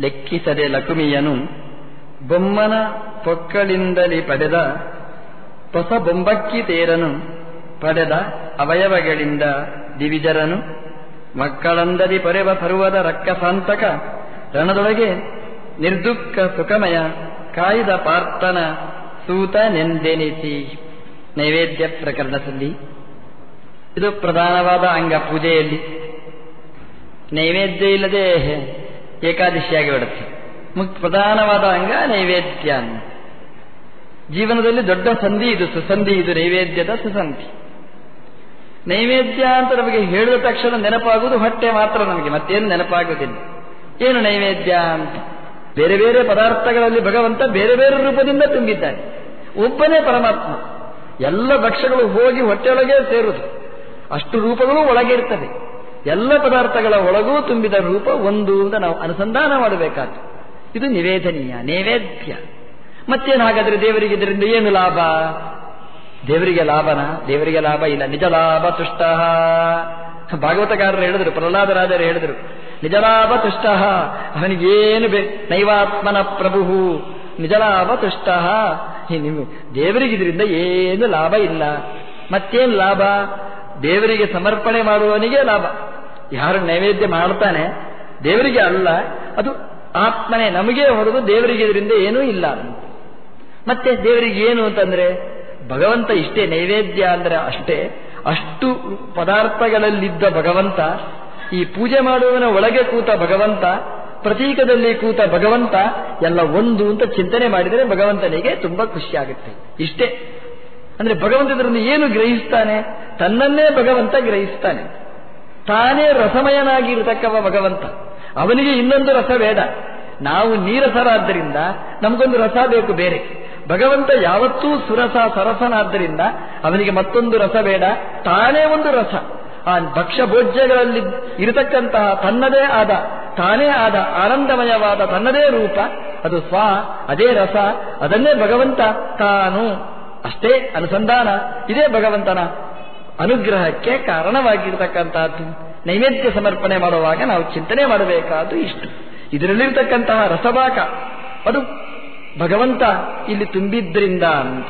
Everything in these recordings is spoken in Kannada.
ಲೆಕ್ಕಿಸದೆ ಲಕುಮಿಯನು ಬೊಮ್ಮನ ಪೊಕ್ಕಳಿಂದಲಿ ಪಡೆದ ಹೊಸ ಬೊಂಬಕ್ಕಿ ತೇರನು ಪಡೆದ ಅವಯವಗಳಿಂದ ದಿವಿಜರನು ಮಕ್ಕಳಂದದಿ ಪೊರೆವ ಪರ್ವದ ರಕ್ಕಸಾಂತಕ ರಣದೊಳಗೆ ನಿರ್ದುಃಖ ಸುಖಮಯ ಕಾಯ್ದ ಪಾರ್ಥನ ಸೂತ ನೆಂದೆನಿಸಿ ನೈವೇದ್ಯ ಪ್ರಕರಣದಲ್ಲಿ ಇದು ಪ್ರಧಾನವಾದ ಅಂಗ ಪೂಜೆಯಲ್ಲಿ ನೈವೇದ್ಯ ಇಲ್ಲದೆ ಏಕಾದಶಿಯಾಗಿ ಬಿಡುತ್ತೆ ಮುಖ್ಯ ಪ್ರಧಾನವಾದ ಅಂಗ ನೈವೇದ್ಯ ಅನ್ನ ಜೀವನದಲ್ಲಿ ದೊಡ್ಡ ಸಂಧಿ ಇದು, ಸುಸಂಧಿ ಇದು, ನೈವೇದ್ಯದ ಸುಸಂಧಿ. ನೈವೇದ್ಯ ಅಂತ ನಮಗೆ ಹೇಳಿದ ತಕ್ಷಣ ನೆನಪಾಗುವುದು ಹೊಟ್ಟೆ ಮಾತ್ರ ನಮಗೆ, ಮತ್ತೇನು ನೆನಪಾಗುವುದಿಲ್ಲ. ಏನು ನೈವೇದ್ಯ ಅಂತ? ಬೇರೆ ಬೇರೆ ಪದಾರ್ಥಗಳಲ್ಲಿ ಭಗವಂತ ಬೇರೆ ಬೇರೆ ರೂಪದಿಂದ ತುಂಬಿದ್ದಾನೆ ಒಬ್ಬನೇ ಪರಮಾತ್ಮ. ಎಲ್ಲ ಭಕ್ಷ್ಯಗಳು ಹೋಗಿ ಹೊಟ್ಟೆಯೊಳಗೆ ಸೇರುವುದು. ಅಷ್ಟು ರೂಪಗಳು ಒಳಗೆ ಇರ್ತದೆ. ಎಲ್ಲ ಪದಾರ್ಥಗಳ ಒಳಗೂ ತುಂಬಿದ ರೂಪ ಒಂದು ಅಂತ ನಾವು ಅನುಸಂಧಾನ ಮಾಡಬೇಕಾದ್ದು. ಇದು ನಿವೇದನೀಯ, ನೈವೇದ್ಯ. ಮತ್ತೇನು ಹಾಗಾದರೆ ದೇವರಿಗೆ ಇದರಿಂದ ಏನು ಲಾಭ? ದೇವರಿಗೆ ಲಾಭನ? ದೇವರಿಗೆ ಲಾಭ ಇಲ್ಲ. ನಿಜ ಲಾಭ ತುಷ್ಟ. ಭಾಗವತಕಾರರು ಹೇಳಿದ್ರು, ಪ್ರಹ್ಲಾದರಾಜರು ಹೇಳಿದ್ರು, ನಿಜ ಲಾಭ ತುಷ್ಟ. ಅವನಿಗೇನು ಬೇ, ನೈವಾತ್ಮನ ಪ್ರಭು. ನಿಜ ಲಾಭ ತುಷ್ಟ. ನೀವು, ದೇವರಿಗೆ ಇದರಿಂದ ಏನು ಲಾಭ ಇಲ್ಲ. ಮತ್ತೇನು ಲಾಭ? ದೇವರಿಗೆ ಸಮರ್ಪಣೆ ಮಾಡುವವನಿಗೆ ಲಾಭ. ಯಾರು ನೈವೇದ್ಯ ಮಾಡ್ತಾನೆ ದೇವರಿಗೆ ಅಲ್ಲ, ಅದು ಆತ್ಮನೇ, ನಮಗೆ ಹೊರದು ದೇವರಿಗೆ ಇದರಿಂದ ಏನೂ ಇಲ್ಲ. ಮತ್ತೆ ದೇವರಿಗೆ ಏನು ಅಂತಂದ್ರೆ, ಭಗವಂತ ಇಷ್ಟೇ ನೈವೇದ್ಯ ಅಂದ್ರೆ ಅಷ್ಟೇ, ಅಷ್ಟು ಪದಾರ್ಥಗಳಲ್ಲಿದ್ದ ಭಗವಂತ, ಈ ಪೂಜೆ ಮಾಡುವವನ ಒಳಗೆ ಕೂತ ಭಗವಂತ, ಪ್ರತೀಕದಲ್ಲಿ ಕೂತ ಭಗವಂತ, ಎಲ್ಲ ಒಂದು ಅಂತ ಚಿಂತನೆ ಮಾಡಿದರೆ ಭಗವಂತನಿಗೆ ತುಂಬಾ ಖುಷಿಯಾಗುತ್ತೆ. ಇಷ್ಟೇ. ಅಂದ್ರೆ ಭಗವಂತದ್ರಿಂದ ಏನು ಗ್ರಹಿಸ್ತಾನೆ? ತನ್ನನ್ನೇ ಭಗವಂತ ಗ್ರಹಿಸ್ತಾನೆ. ತಾನೇ ರಸಮಯನಾಗಿ ಇರತಕ್ಕವ ಭಗವಂತ. ಅವನಿಗೆ ಇನ್ನೊಂದು ರಸ ಬೇಡ. ನಾವು ನೀರಸರಾದ್ದರಿಂದ ನಮಗೊಂದು ರಸ ಬೇಕು ಬೇರೆ. ಭಗವಂತ ಯಾವತ್ತೂ ಸುರಸ, ಸರಸನಾದ್ದರಿಂದ ಅವನಿಗೆ ಮತ್ತೊಂದು ರಸ ಬೇಡ. ತಾನೇ ಒಂದು ರಸ. ಆ ಭಕ್ಷ ಭೋಜ್ಯಗಳಲ್ಲಿ ಇರತಕ್ಕಂತಹ ತನ್ನದೇ ಆದ, ತಾನೇ ಆದ ಆನಂದಮಯವಾದ ತನ್ನದೇ ರೂಪ, ಅದು ಸ್ವ, ಅದೇ ರಸ, ಅದನ್ನೇ ಭಗವಂತ ತಾನು. ಅಷ್ಟೇ ಅನುಸಂಧಾನ. ಇದೇ ಭಗವಂತನ ಅನುಗ್ರಹಕ್ಕೆ ಕಾರಣವಾಗಿರ್ತಕ್ಕಂತಹದ್ದು ನೈವೇದ್ಯ ಸಮರ್ಪಣೆ ಮಾಡುವಾಗ ನಾವು ಚಿಂತನೆ ಮಾಡಬೇಕಾದ್ದು ಇಷ್ಟು. ಇದರಲ್ಲಿರ್ತಕ್ಕಂತಹ ರಸಭಾಗ, ಅದು ಭಗವಂತ ಇಲ್ಲಿ ತುಂಬಿದ್ರಿಂದ ಅಂತ.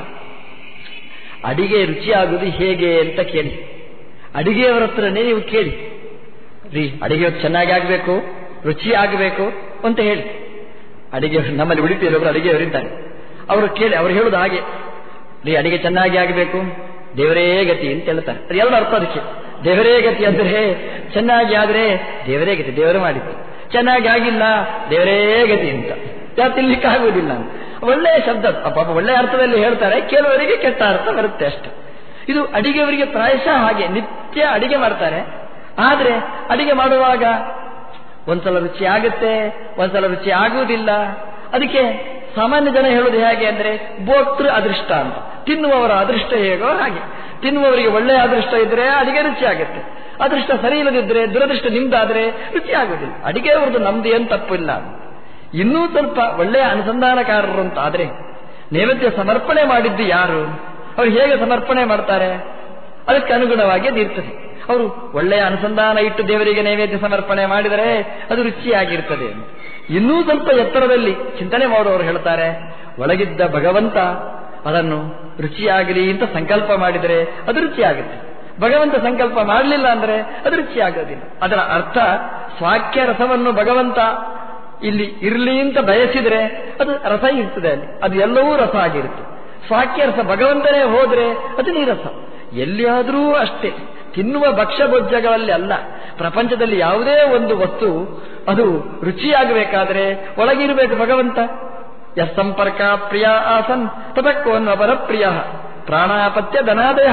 ಅಡಿಗೆ ರುಚಿಯಾಗುವುದು ಹೇಗೆ ಅಂತ ಕೇಳಿ. ಅಡಿಗೆಯವರ ಹತ್ರನೇ ನೀವು ಕೇಳಿ. ರೀ, ಅಡಿಗೆ ಚೆನ್ನಾಗಿ ಆಗಬೇಕು, ರುಚಿ ಆಗಬೇಕು ಅಂತ ಹೇಳಿ. ಅಡಿಗೆ ನಮ್ಮಲ್ಲಿ ಉಳಿತಿರೋರು ಅಡಿಗೆಯವರಿದ್ದಾರೆ. ಅವರು ಕೇಳಿ, ಅವರು ಹೇಳುದು ಹಾಗೆ. ರೀ, ಅಡಿಗೆ ಚೆನ್ನಾಗಿ ಆಗಬೇಕು ದೇವರೇ ಗತಿ ಅಂತ ಹೇಳ್ತಾರೆ ಅದು ಎರಡು ಅರ್ಥ ಅದಕ್ಕೆ. ದೇವರೇ ಗತಿ ಅಂದ್ರೆ ಚೆನ್ನಾಗಿ ಆದ್ರೆ ದೇವರೇ ಗತಿ, ದೇವರು ಮಾಡಿತ್ತು ಚೆನ್ನಾಗಿ ಆಗಿಲ್ಲ ದೇವರೇ ಗತಿ ಅಂತ. ತಿನ್ಲಿಕ್ಕಾಗುವುದಿಲ್ಲ ಒಳ್ಳೆಯ ಶಬ್ದ, ಪಾಪ ಒಳ್ಳೆಯ ಅರ್ಥದಲ್ಲಿ ಹೇಳ್ತಾರೆ ಕೆಲವರಿಗೆ ಕೆಟ್ಟ ಅರ್ಥ ಬರುತ್ತೆ ಅಷ್ಟೆ. ಇದು ಅಡಿಗೆಯವರಿಗೆ ಪ್ರಾಯಶಃ ಹಾಗೆ, ನಿತ್ಯ ಅಡಿಗೆ ಮಾಡ್ತಾರೆ. ಆದರೆ ಅಡಿಗೆ ಮಾಡುವಾಗ ಒಂದ್ಸಲ ರುಚಿ ಆಗುತ್ತೆ, ಒಂದ್ಸಲ ರುಚಿ ಆಗುವುದಿಲ್ಲ. ಅದಕ್ಕೆ ಸಾಮಾನ್ಯ ಜನ ಹೇಳುವುದು ಹೇಗೆ ಅಂದ್ರೆ ಭೋಕ್ತೃ ಅದೃಷ್ಟ ಅಂತ. ತಿನ್ನುವವರ ಅದೃಷ್ಟ ಹೇಗೋ ಹಾಗೆ. ತಿನ್ನುವವರಿಗೆ ಒಳ್ಳೆಯ ಅದೃಷ್ಟ ಇದ್ರೆ ಅಡಿಗೆ ರುಚಿಯಾಗುತ್ತೆ ಅದೃಷ್ಟ ಸರಿ ಇಲ್ಲದಿದ್ರೆ, ದುರದೃಷ್ಟ ನಿಮ್ದಾದ್ರೆ ರುಚಿ ಅಡಿಗೆ ಅವ್ರದ್ದು ನಮ್ದು ಏನು ತಪ್ಪಿಲ್ಲ. ಇನ್ನೂ ಸ್ವಲ್ಪ ಒಳ್ಳೆಯ ಅನುಸಂಧಾನಕಾರರು ಅಂತ ಆದ್ರೆ ನೈವೇದ್ಯ ಸಮರ್ಪಣೆ ಮಾಡಿದ್ದು ಯಾರು? ಅವ್ರು ಹೇಗೆ ಸಮರ್ಪಣೆ ಮಾಡ್ತಾರೆ? ಅದಕ್ಕೆ ಅನುಗುಣವಾಗಿ ಅದಿರ್ತದೆ ಅವರು ಒಳ್ಳೆಯ ಅನುಸಂಧಾನ ಇಟ್ಟು ದೇವರಿಗೆ ನೈವೇದ್ಯ ಸಮರ್ಪಣೆ ಮಾಡಿದರೆ ಅದು ರುಚಿಯಾಗಿರ್ತದೆ. ಇನ್ನೂ ಸ್ವಲ್ಪ ಎತ್ತರದಲ್ಲಿ ಚಿಂತನೆ ಮಾಡುವವರು ಹೇಳ್ತಾರೆ, ಒಳಗಿದ್ದ ಭಗವಂತ ಅದನ್ನು ರುಚಿಯಾಗಲಿ ಅಂತ ಸಂಕಲ್ಪ ಮಾಡಿದರೆ ಅದು ರುಚಿಯಾಗುತ್ತೆ. ಭಗವಂತ ಸಂಕಲ್ಪ ಮಾಡಲಿಲ್ಲ ಅಂದರೆ ಅದು ರುಚಿಯಾಗೋದಿಲ್ಲ. ಅದರ ಅರ್ಥ ಸ್ವಾಕ್ಯ ರಸವನ್ನು ಭಗವಂತ ಇಲ್ಲಿ ಇರಲಿ ಅಂತ ಬಯಸಿದರೆ ಅದು ರಸ ಇರ್ತದೆ ಅಲ್ಲಿ. ಅದು ಎಲ್ಲವೂ ರಸ ಆಗಿರುತ್ತೆ. ಸ್ವಾಕ್ಯ ರಸ ಭಗವಂತನೇ ಹೋದರೆ ಅದು ನೀರಸ. ಎಲ್ಲಿಯಾದರೂ ಅಷ್ಟೇ. ತಿನ್ನುವ ಭಕ್ಷ್ಯ ಭೋಜ್ಯಗಳಲ್ಲಿ ಅಲ್ಲ. ಪ್ರಪಂಚದಲ್ಲಿ ಯಾವುದೇ ಒಂದು ವಸ್ತು ಅದು ರುಚಿಯಾಗಬೇಕಾದರೆ ಒಳಗಿರಬೇಕು ಭಗವಂತ. ಯಸ್ ಸಂಪರ್ಕ ಪ್ರಿಯ ಆಸನ್ ತದಕ್ಕೋನ್ವ ಪರಪ್ರಿಯ ಪ್ರಾಣಾಪತ್ಯ ಧನಾದಯ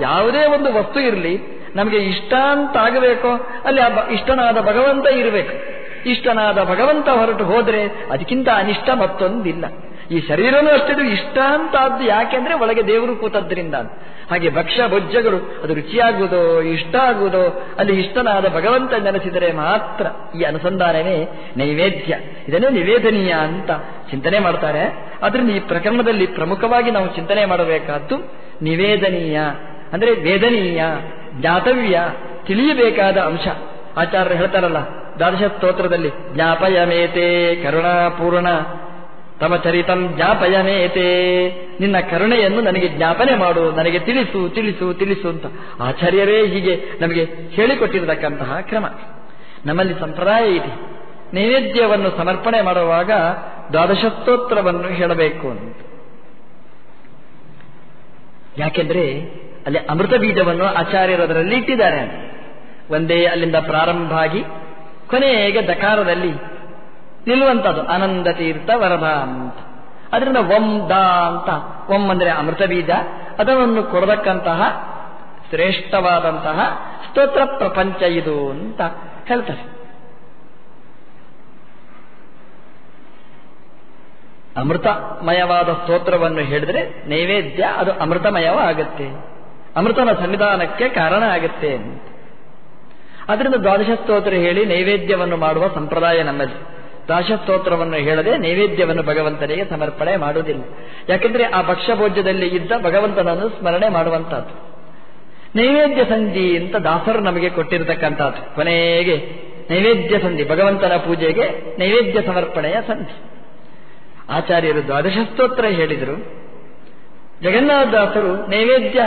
ಯಾವುದೇ ಒಂದು ವಸ್ತು ಇರಲಿ, ನಮಗೆ ಇಷ್ಟ ಅಂತ ಆಗಬೇಕೋ ಅಲ್ಲಿ ಆ ಇಷ್ಟನಾದ ಭಗವಂತ ಇರಬೇಕು. ಇಷ್ಟನಾದ ಭಗವಂತ ಹೊರಟು ಹೋದರೆ, ಅದಕ್ಕಿಂತ ಅನಿಷ್ಟ ಮತ್ತೊಂದಿಲ್ಲ. ಈ ಶರೀರನೂ ಅಷ್ಟಿದು ಇಷ್ಟ ಅಂತಾದ್ದು ಯಾಕೆಂದ್ರೆ ಒಳಗೆ ದೇವರು ಕೂತದ್ರಿಂದ ಹಾಗೆ ಭಕ್ಷ್ಯ ಭೋಜ್ಯಗಳು, ಅದು ರುಚಿಯಾಗುವುದೋ ಇಷ್ಟ ಆಗುವುದೋ ಅಲ್ಲಿ ಇಷ್ಟನಾದ ಭಗವಂತ ನೆನೆಸಿದರೆ ಮಾತ್ರ ಈ ಅನುಸಂಧಾನವೇ ನೈವೇದ್ಯ. ಇದನ್ನೇ ನಿವೇದನೀಯ ಅಂತ ಚಿಂತನೆ ಮಾಡ್ತಾರೆ. ಅದರಿಂದ ಈ ಪ್ರಕರಣದಲ್ಲಿ ಪ್ರಮುಖವಾಗಿ ನಾವು ಚಿಂತನೆ ಮಾಡಬೇಕಾದ್ದು ನಿವೇದನೀಯ. ಅಂದ್ರೆ ವೇದನೀಯ, ಜ್ಞಾತವ್ಯ, ತಿಳಿಯಬೇಕಾದ ಅಂಶ. ಆಚಾರ್ಯರು ಹೇಳ್ತಾರಲ್ಲ, ದ್ವಾದಶ ಸ್ತೋತ್ರದಲ್ಲಿ, ಜ್ಞಾಪಯಮೇತೆ ಕರುಣಾಪೂರ್ಣ. ತಮ ಚರಿತಂ ಜ್ಞಾಪಯನೇತೆ. ನಿನ್ನ ಕರುಣೆಯನ್ನು ನನಗೆ ಜ್ಞಾಪನೆ ಮಾಡು, ನನಗೆ ತಿಳಿಸು ತಿಳಿಸು ತಿಳಿಸು ಅಂತ. ಆಚಾರ್ಯರೇ ಹೀಗೆ ನಮಗೆ ಹೇಳಿಕೊಟ್ಟಿರತಕ್ಕಂತಹ ಕ್ರಮ. ನಮ್ಮಲ್ಲಿ ಸಂಪ್ರದಾಯ ಇದೆ. ನೈವೇದ್ಯವನ್ನು ಸಮರ್ಪಣೆ ಮಾಡುವಾಗ ದ್ವಾದಶಸ್ತೋತ್ರವನ್ನು ಹೇಳಬೇಕು ಅಂತ. ಯಾಕೆಂದ್ರೆ ಅಲ್ಲಿ ಅಮೃತ ಬೀಜವನ್ನು ಆಚಾರ್ಯರು ಅದರಲ್ಲಿ ಇಟ್ಟಿದ್ದಾರೆ ಒಂದೇ ಅಲ್ಲಿಂದ ಪ್ರಾರಂಭ ಆಗಿ ಕೊನೆಗೆ ದಕಾರದಲ್ಲಿ ನಿಲ್ಲುವಂಥದ್ದು. ಆನಂದ ತೀರ್ಥ ವರದ ಅಂತ. ಅದರಿಂದ ಒಂ ದ ಅಂತ. ಒಂ ಅಂದ್ರೆ ಅಮೃತ ಬೀಜ. ಅದನ್ನು ಕೊಡತಕ್ಕಂತಹ ಶ್ರೇಷ್ಠವಾದಂತಹ ಸ್ತೋತ್ರ ಪ್ರಪಂಚ ಇದು ಅಂತ ಹೇಳ್ತಾರೆ. ಅಮೃತಮಯವಾದ ಸ್ತೋತ್ರವನ್ನು ಹೇಳಿದ್ರೆ ನೈವೇದ್ಯ ಅದು ಅಮೃತಮಯವಾಗುತ್ತೆ ಅಮೃತನ ಸಂವಿಧಾನಕ್ಕೆ ಕಾರಣ ಆಗುತ್ತೆ ಅದರಿಂದ ದ್ವಾದಶ ಸ್ತೋತ್ರ ಹೇಳಿ ನೈವೇದ್ಯವನ್ನು ಮಾಡುವ ಸಂಪ್ರದಾಯ ನಮ್ಮಲ್ಲಿ. ದ್ವಾದಶ ಸ್ತೋತ್ರವನ್ನು ಹೇಳದೆ ನೈವೇದ್ಯವನ್ನು ಭಗವಂತನಿಗೆ ಸಮರ್ಪಣೆ ಮಾಡುವುದಿಲ್ಲ. ಯಾಕೆಂದರೆ ಆ ಭಕ್ಷ್ಯಭೋಜ್ಯದಲ್ಲಿ ಇದ್ದ ಭಗವಂತನನ್ನು ಸ್ಮರಣೆ ಮಾಡುವಂತಹದ್ದು ನೈವೇದ್ಯ ಸಂಧಿ ಅಂತ ದಾಸರು ನಮಗೆ ಕೊಟ್ಟಿರತಕ್ಕಂಥದ್ದು. ಕೊನೆಗೆ ನೈವೇದ್ಯ ಸಂಧಿ, ಭಗವಂತನ ಪೂಜೆಗೆ ನೈವೇದ್ಯ ಸಮರ್ಪಣೆಯ ಸಂಧಿ. ಆಚಾರ್ಯರು ದ್ವಾದಶ ಸ್ತೋತ್ರ ಹೇಳಿದರು ಜಗನ್ನಾಥದಾಸರು ನೈವೇದ್ಯ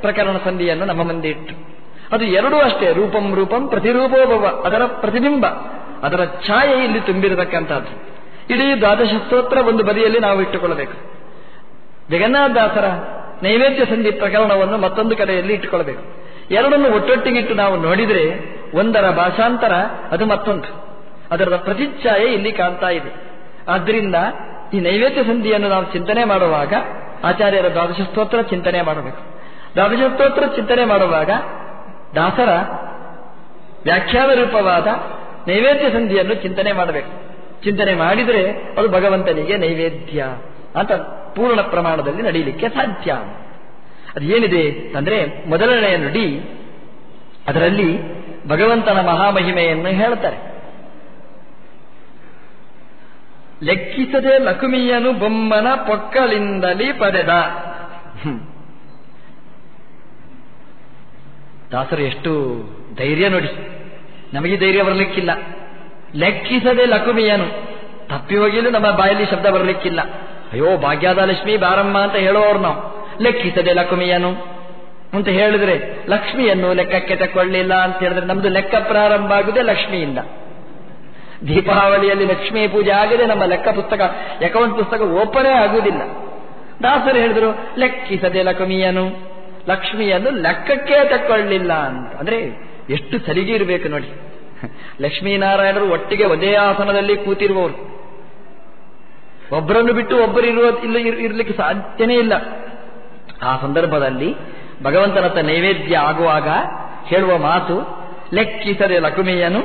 ಪ್ರಕರಣ ಸಂಧಿಯನ್ನು ನಮ್ಮ ಮುಂದೆ ಇಟ್ಟು. ಅದು ಎರಡೂ ಅಷ್ಟೇ, ರೂಪಂ ರೂಪಂ ಪ್ರತಿರೂಪೋಭವ ಅದರ ಪ್ರತಿಬಿಂಬ. ಅದರ ಛಾಯೆ ಇಲ್ಲಿ ತುಂಬಿರತಕ್ಕಂಥದ್ದು. ಇಡೀ ದ್ವಾದಶ ಸ್ತೋತ್ರ ಒಂದು ಬದಿಯಲ್ಲಿ ನಾವು ಇಟ್ಟುಕೊಳ್ಳಬೇಕು. ಜಗನ್ನಾಥದಾಸರ ನೈವೇದ್ಯ ಸಂಧಿ ಪ್ರಕರಣವನ್ನು ಮತ್ತೊಂದು ಕಡೆಯಲ್ಲಿ ಇಟ್ಟುಕೊಳ್ಳಬೇಕು. ಎರಡನ್ನು ಒಟ್ಟೊಟ್ಟಿಗಿಟ್ಟು ನಾವು ನೋಡಿದರೆ ಒಂದರ ಭಾಷಾಂತರ, ಅದು ಮತ್ತೊಂದು. ಅದರ ಪ್ರತಿಚ್ಛಾಯೆ ಇಲ್ಲಿ ಕಾಣ್ತಾ ಇದೆ. ಆದ್ದರಿಂದ ಈ ನೈವೇದ್ಯ ಸಂಧಿಯನ್ನು ನಾವು ಚಿಂತನೆ ಮಾಡುವಾಗ ಆಚಾರ್ಯರ ದ್ವಾದಶ ಸ್ತೋತ್ರ ಚಿಂತನೆ ಮಾಡಬೇಕು. ದ್ವಾದಶ ಸ್ತೋತ್ರ ಚಿಂತನೆ ಮಾಡುವಾಗ ದಾಸರ ವ್ಯಾಖ್ಯಾನ ರೂಪವಾದ ನೈವೇದ್ಯ ಸಂಧಿಯನ್ನು ಚಿಂತನೆ ಮಾಡಬೇಕು. ಚಿಂತನೆ ಮಾಡಿದರೆ ಅದು ಭಗವಂತನಿಗೆ ನೈವೇದ್ಯ ಅಂತ ಪೂರ್ಣ ಪ್ರಮಾಣದಲ್ಲಿ ನಡೀಲಿಕ್ಕೆ ಸಾಧ್ಯ. ಅದೇನಿದೆ ಅಂದ್ರೆ ಮೊದಲನೆಯ ನುಡಿ ಅದರಲ್ಲಿ ಭಗವಂತನ ಮಹಾಮಹಿಮೆಯನ್ನು ಹೇಳ್ತಾರೆ. ಲೆಕ್ಕಿಸದೆ ಲಕುಮಿಯನು ಬೊಮ್ಮನ ಪೊಕ್ಕಲಿಂದಲೇ ಪಡೆದ. ದಾಸರು ಎಷ್ಟು ಧೈರ್ಯ ನೋಡಿ. ನಮಗೆ ಧೈರ್ಯ ಬರಲಿಕ್ಕಿಲ್ಲ. ಲೆಕ್ಕಿಸದೆ ಲಕುಮಿಯನು ತಪ್ಪಿ ಹೋಗಿಲು ನಮ್ಮ ಬಾಯಲ್ಲಿ ಶಬ್ದ ಬರಲಿಕ್ಕಿಲ್ಲ. ಅಯ್ಯೋ ಭಾಗ್ಯದ ಲಕ್ಷ್ಮಿ ಬಾರಮ್ಮ ಅಂತ ಹೇಳೋರು ನಾವು. ಲೆಕ್ಕಿಸದೆ ಲಕುಮಿಯನು ಅಂತ ಹೇಳಿದ್ರೆ ಲಕ್ಷ್ಮಿಯನ್ನು ಲೆಕ್ಕಕ್ಕೆ ತಕೊಳ್ಳಿಲ್ಲ ಅಂತ ಹೇಳಿದ್ರೆ ನಮ್ದು ಲೆಕ್ಕ ಪ್ರಾರಂಭ ಆಗುದೇ ಲಕ್ಷ್ಮಿಯಿಂದ. ದೀಪಾವಳಿಯಲ್ಲಿ ಲಕ್ಷ್ಮೀ ಪೂಜೆ ಆಗದೆ ನಮ್ಮ ಲೆಕ್ಕ ಪುಸ್ತಕ, ಅಕೌಂಟ್ ಪುಸ್ತಕ ಓಪನೇ ಆಗುವುದಿಲ್ಲ ದಾಸರು ಹೇಳಿದ್ರು, ಲೆಕ್ಕಿಸದೆ ಲಕ್ಷ್ಮಿಯನು ಲಕ್ಷ್ಮಿಯನ್ನು ಲೆಕ್ಕಕ್ಕೆ ತಕ್ಕೊಳ್ಳಿಲ್ಲ ಅಂತ. ಅಂದ್ರೆ ಎಷ್ಟು ಸಲಿಗೆ ಇರಬೇಕು ನೋಡಿ. ಲಕ್ಷ್ಮೀನಾರಾಯಣರು ಒಟ್ಟಿಗೆ ಒಂದೇ ಆಸನದಲ್ಲಿ ಕೂತಿರುವವರು. ಒಬ್ಬರನ್ನು ಬಿಟ್ಟು ಒಬ್ಬರು ಇರುವ ಇಲ್ಲ ಇರಲಿಕ್ಕೆ ಸಾಧ್ಯನೇ ಇಲ್ಲ. ಆ ಸಂದರ್ಭದಲ್ಲಿ ಭಗವಂತನತ್ತ ನೈವೇದ್ಯ ಆಗುವಾಗ ಹೇಳುವ ಮಾತು, ಲೆಕ್ಕಿಸದೆ ಲಕುಮಿಯನು,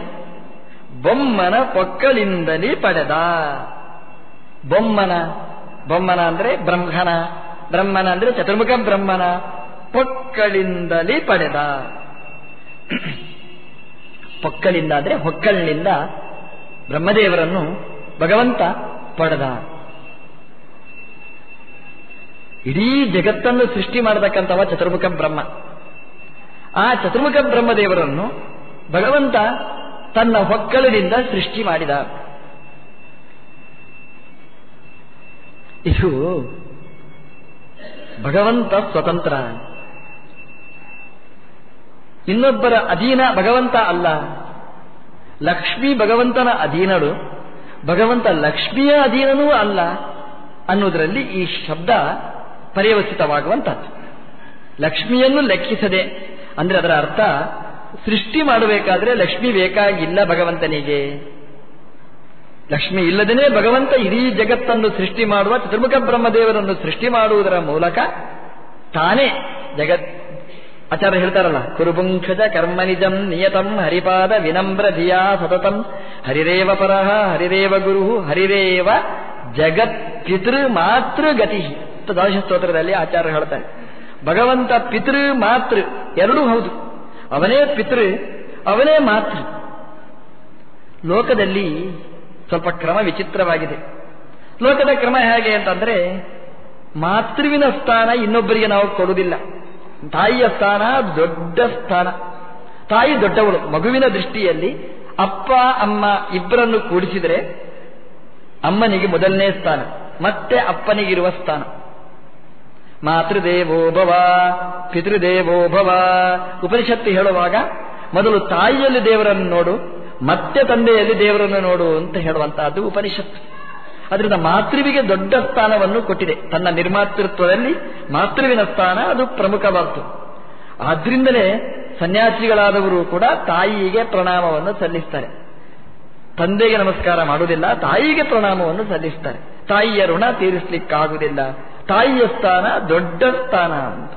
ಬೊಮ್ಮನ ಪೊಕ್ಕಳಿಂದಲೇ ಪಡೆದ. ಬೊಮ್ಮನ ಬೊಮ್ಮನ ಅಂದ್ರೆ ಬ್ರಹ್ಮನ ಬ್ರಹ್ಮನ ಅಂದ್ರೆ ಚತುರ್ಮುಖ ಬ್ರಹ್ಮನ ಪೊಕ್ಕಳಿಂದಲೇ ಪಡೆದ. ಪೊಕ್ಕಳಿಂದ ಅಂದರೆ ಹೊಕ್ಕಲಿನಿಂದ ಬ್ರಹ್ಮದೇವರನ್ನು ಭಗವಂತ ಪಡೆದ. ಇಡೀ ಜಗತ್ತನ್ನು ಸೃಷ್ಟಿ ಮಾಡತಕ್ಕಂಥವ ಚತುರ್ಮುಖ ಬ್ರಹ್ಮ. ಆ ಚತುರ್ಮುಖ ಬ್ರಹ್ಮದೇವರನ್ನು ಭಗವಂತ ತನ್ನ ಹೊಕ್ಕಲಿನಿಂದ ಸೃಷ್ಟಿ ಮಾಡಿದ. ಇದು ಭಗವಂತ ಸ್ವತಂತ್ರ. ಇನ್ನೊಬ್ಬರ ಅಧೀನ ಭಗವಂತ ಅಲ್ಲ. ಲಕ್ಷ್ಮಿ ಭಗವಂತನ ಅಧೀನಳು. ಭಗವಂತ ಲಕ್ಷ್ಮಿಯ ಅಧೀನನೂ ಅಲ್ಲ. ಅನ್ನುವುದರಲ್ಲಿ ಈ ಶಬ್ದ ಪರ್ಯವಸಿತವಾಗುವಂತಹದ್ದು ಲಕ್ಷ್ಮಿಯನ್ನು ಲೆಕ್ಕಿಸದೆ, ಅಂದ್ರೆ ಅದರ ಅರ್ಥ, ಸೃಷ್ಟಿ ಮಾಡಬೇಕಾದ್ರೆ ಲಕ್ಷ್ಮಿ ಬೇಕಾಗಿಲ್ಲ ಭಗವಂತನಿಗೆ. ಲಕ್ಷ್ಮಿ ಇಲ್ಲದೇ ಭಗವಂತ ಇಡೀ ಜಗತ್ತನ್ನು ಸೃಷ್ಟಿ ಮಾಡುವ ಚತುರ್ಮುಖ ಬ್ರಹ್ಮದೇವರನ್ನು ಸೃಷ್ಟಿ ಮಾಡುವುದರ ಮೂಲಕ ತಾನೇ ಜಗತ್ ಆಚಾರ್ಯ ಹೇಳ್ತಾರಲ್ಲ ಕುರುಬುಂಕ್ಷಜ ಕರ್ಮನಿಜಂ ನಿಯತಂ ಹರಿಪಾದ ವಿನಮ್ರ ಧಿಯಾ ಸತತಂ. ಹರಿರೇವ ಪರಹ, ಹರಿರೇವ ಗುರು ಹರಿರೇವ ಜಗತ್ ಪಿತೃ ಮಾತೃ ಗತಿ. ಸ್ತೋತ್ರದಲ್ಲಿ ಆಚಾರ್ಯ ಹೇಳ್ತಾರೆ. ಭಗವಂತ ಪಿತೃ ಮಾತೃ, ಎರಡೂ ಹೌದು. ಅವನೇ ಪಿತೃ, ಅವನೇ ಮಾತೃ. ಲೋಕದಲ್ಲಿ ಸ್ವಲ್ಪ ಕ್ರಮ ವಿಚಿತ್ರವಾಗಿದೆ. ಲೋಕದ ಕ್ರಮ ಹೇಗೆ ಅಂತಂದ್ರೆ, ಮಾತೃವಿನ ಸ್ಥಾನ ಇನ್ನೊಬ್ಬರಿಗೆ ನಾವು ಕೊಡುವುದಿಲ್ಲ. ತಾಯಿಯ ಸ್ಥಾನ ದೊಡ್ಡ ಸ್ಥಾನ. ತಾಯಿ ದೊಡ್ಡವಳು. ಮಗುವಿನ ದೃಷ್ಟಿಯಲ್ಲಿ ಅಪ್ಪ, ಅಮ್ಮ ಇಬ್ಬರನ್ನು ಕೂಡಿಸಿದರೆ ಅಮ್ಮನಿಗೆ ಮೊದಲನೇ ಸ್ಥಾನ, ಮತ್ತೆ ಅಪ್ಪನಿಗಿರುವ ಸ್ಥಾನ. ಮಾತೃದೇವೋ ಭವ, ಪಿತೃದೇವೋ ಭವ. ಉಪನಿಷತ್ತು ಹೇಳುವಾಗ ಮೊದಲು ತಾಯಿಯಲ್ಲಿ ದೇವರನ್ನು ನೋಡು, ಮತ್ತೆ ತಂದೆಯಲ್ಲಿ ದೇವರನ್ನು ನೋಡು ಅಂತ ಹೇಳುವಂತಹದ್ದು ಉಪನಿಷತ್ತು. ಅದರಿಂದ ಮಾತೃವಿಗೆ ದೊಡ್ಡ ಸ್ಥಾನವನ್ನು ಕೊಟ್ಟಿದೆ. ತನ್ನ ನಿರ್ಮಾತೃತ್ವದಲ್ಲಿ ಮಾತೃವಿನ ಸ್ಥಾನ ಅದು ಪ್ರಮುಖವಾಗ್ತು ಆದ್ರಿಂದಲೇ ಸನ್ಯಾಸಿಗಳಾದವರು ಕೂಡ ತಾಯಿಗೆ ಪ್ರಣಾಮವನ್ನು ಸಲ್ಲಿಸ್ತಾರೆ. ತಂದೆಗೆ ನಮಸ್ಕಾರ ಮಾಡುವುದಿಲ್ಲ, ತಾಯಿಗೆ ಪ್ರಣಾಮವನ್ನು ಸಲ್ಲಿಸ್ತಾರೆ. ತಾಯಿಯ ಋಣ ತೀರಿಸಲಿಕ್ಕಾಗುವುದಿಲ್ಲ. ತಾಯಿಯ ಸ್ಥಾನ ದೊಡ್ಡ ಸ್ಥಾನ ಅಂತ.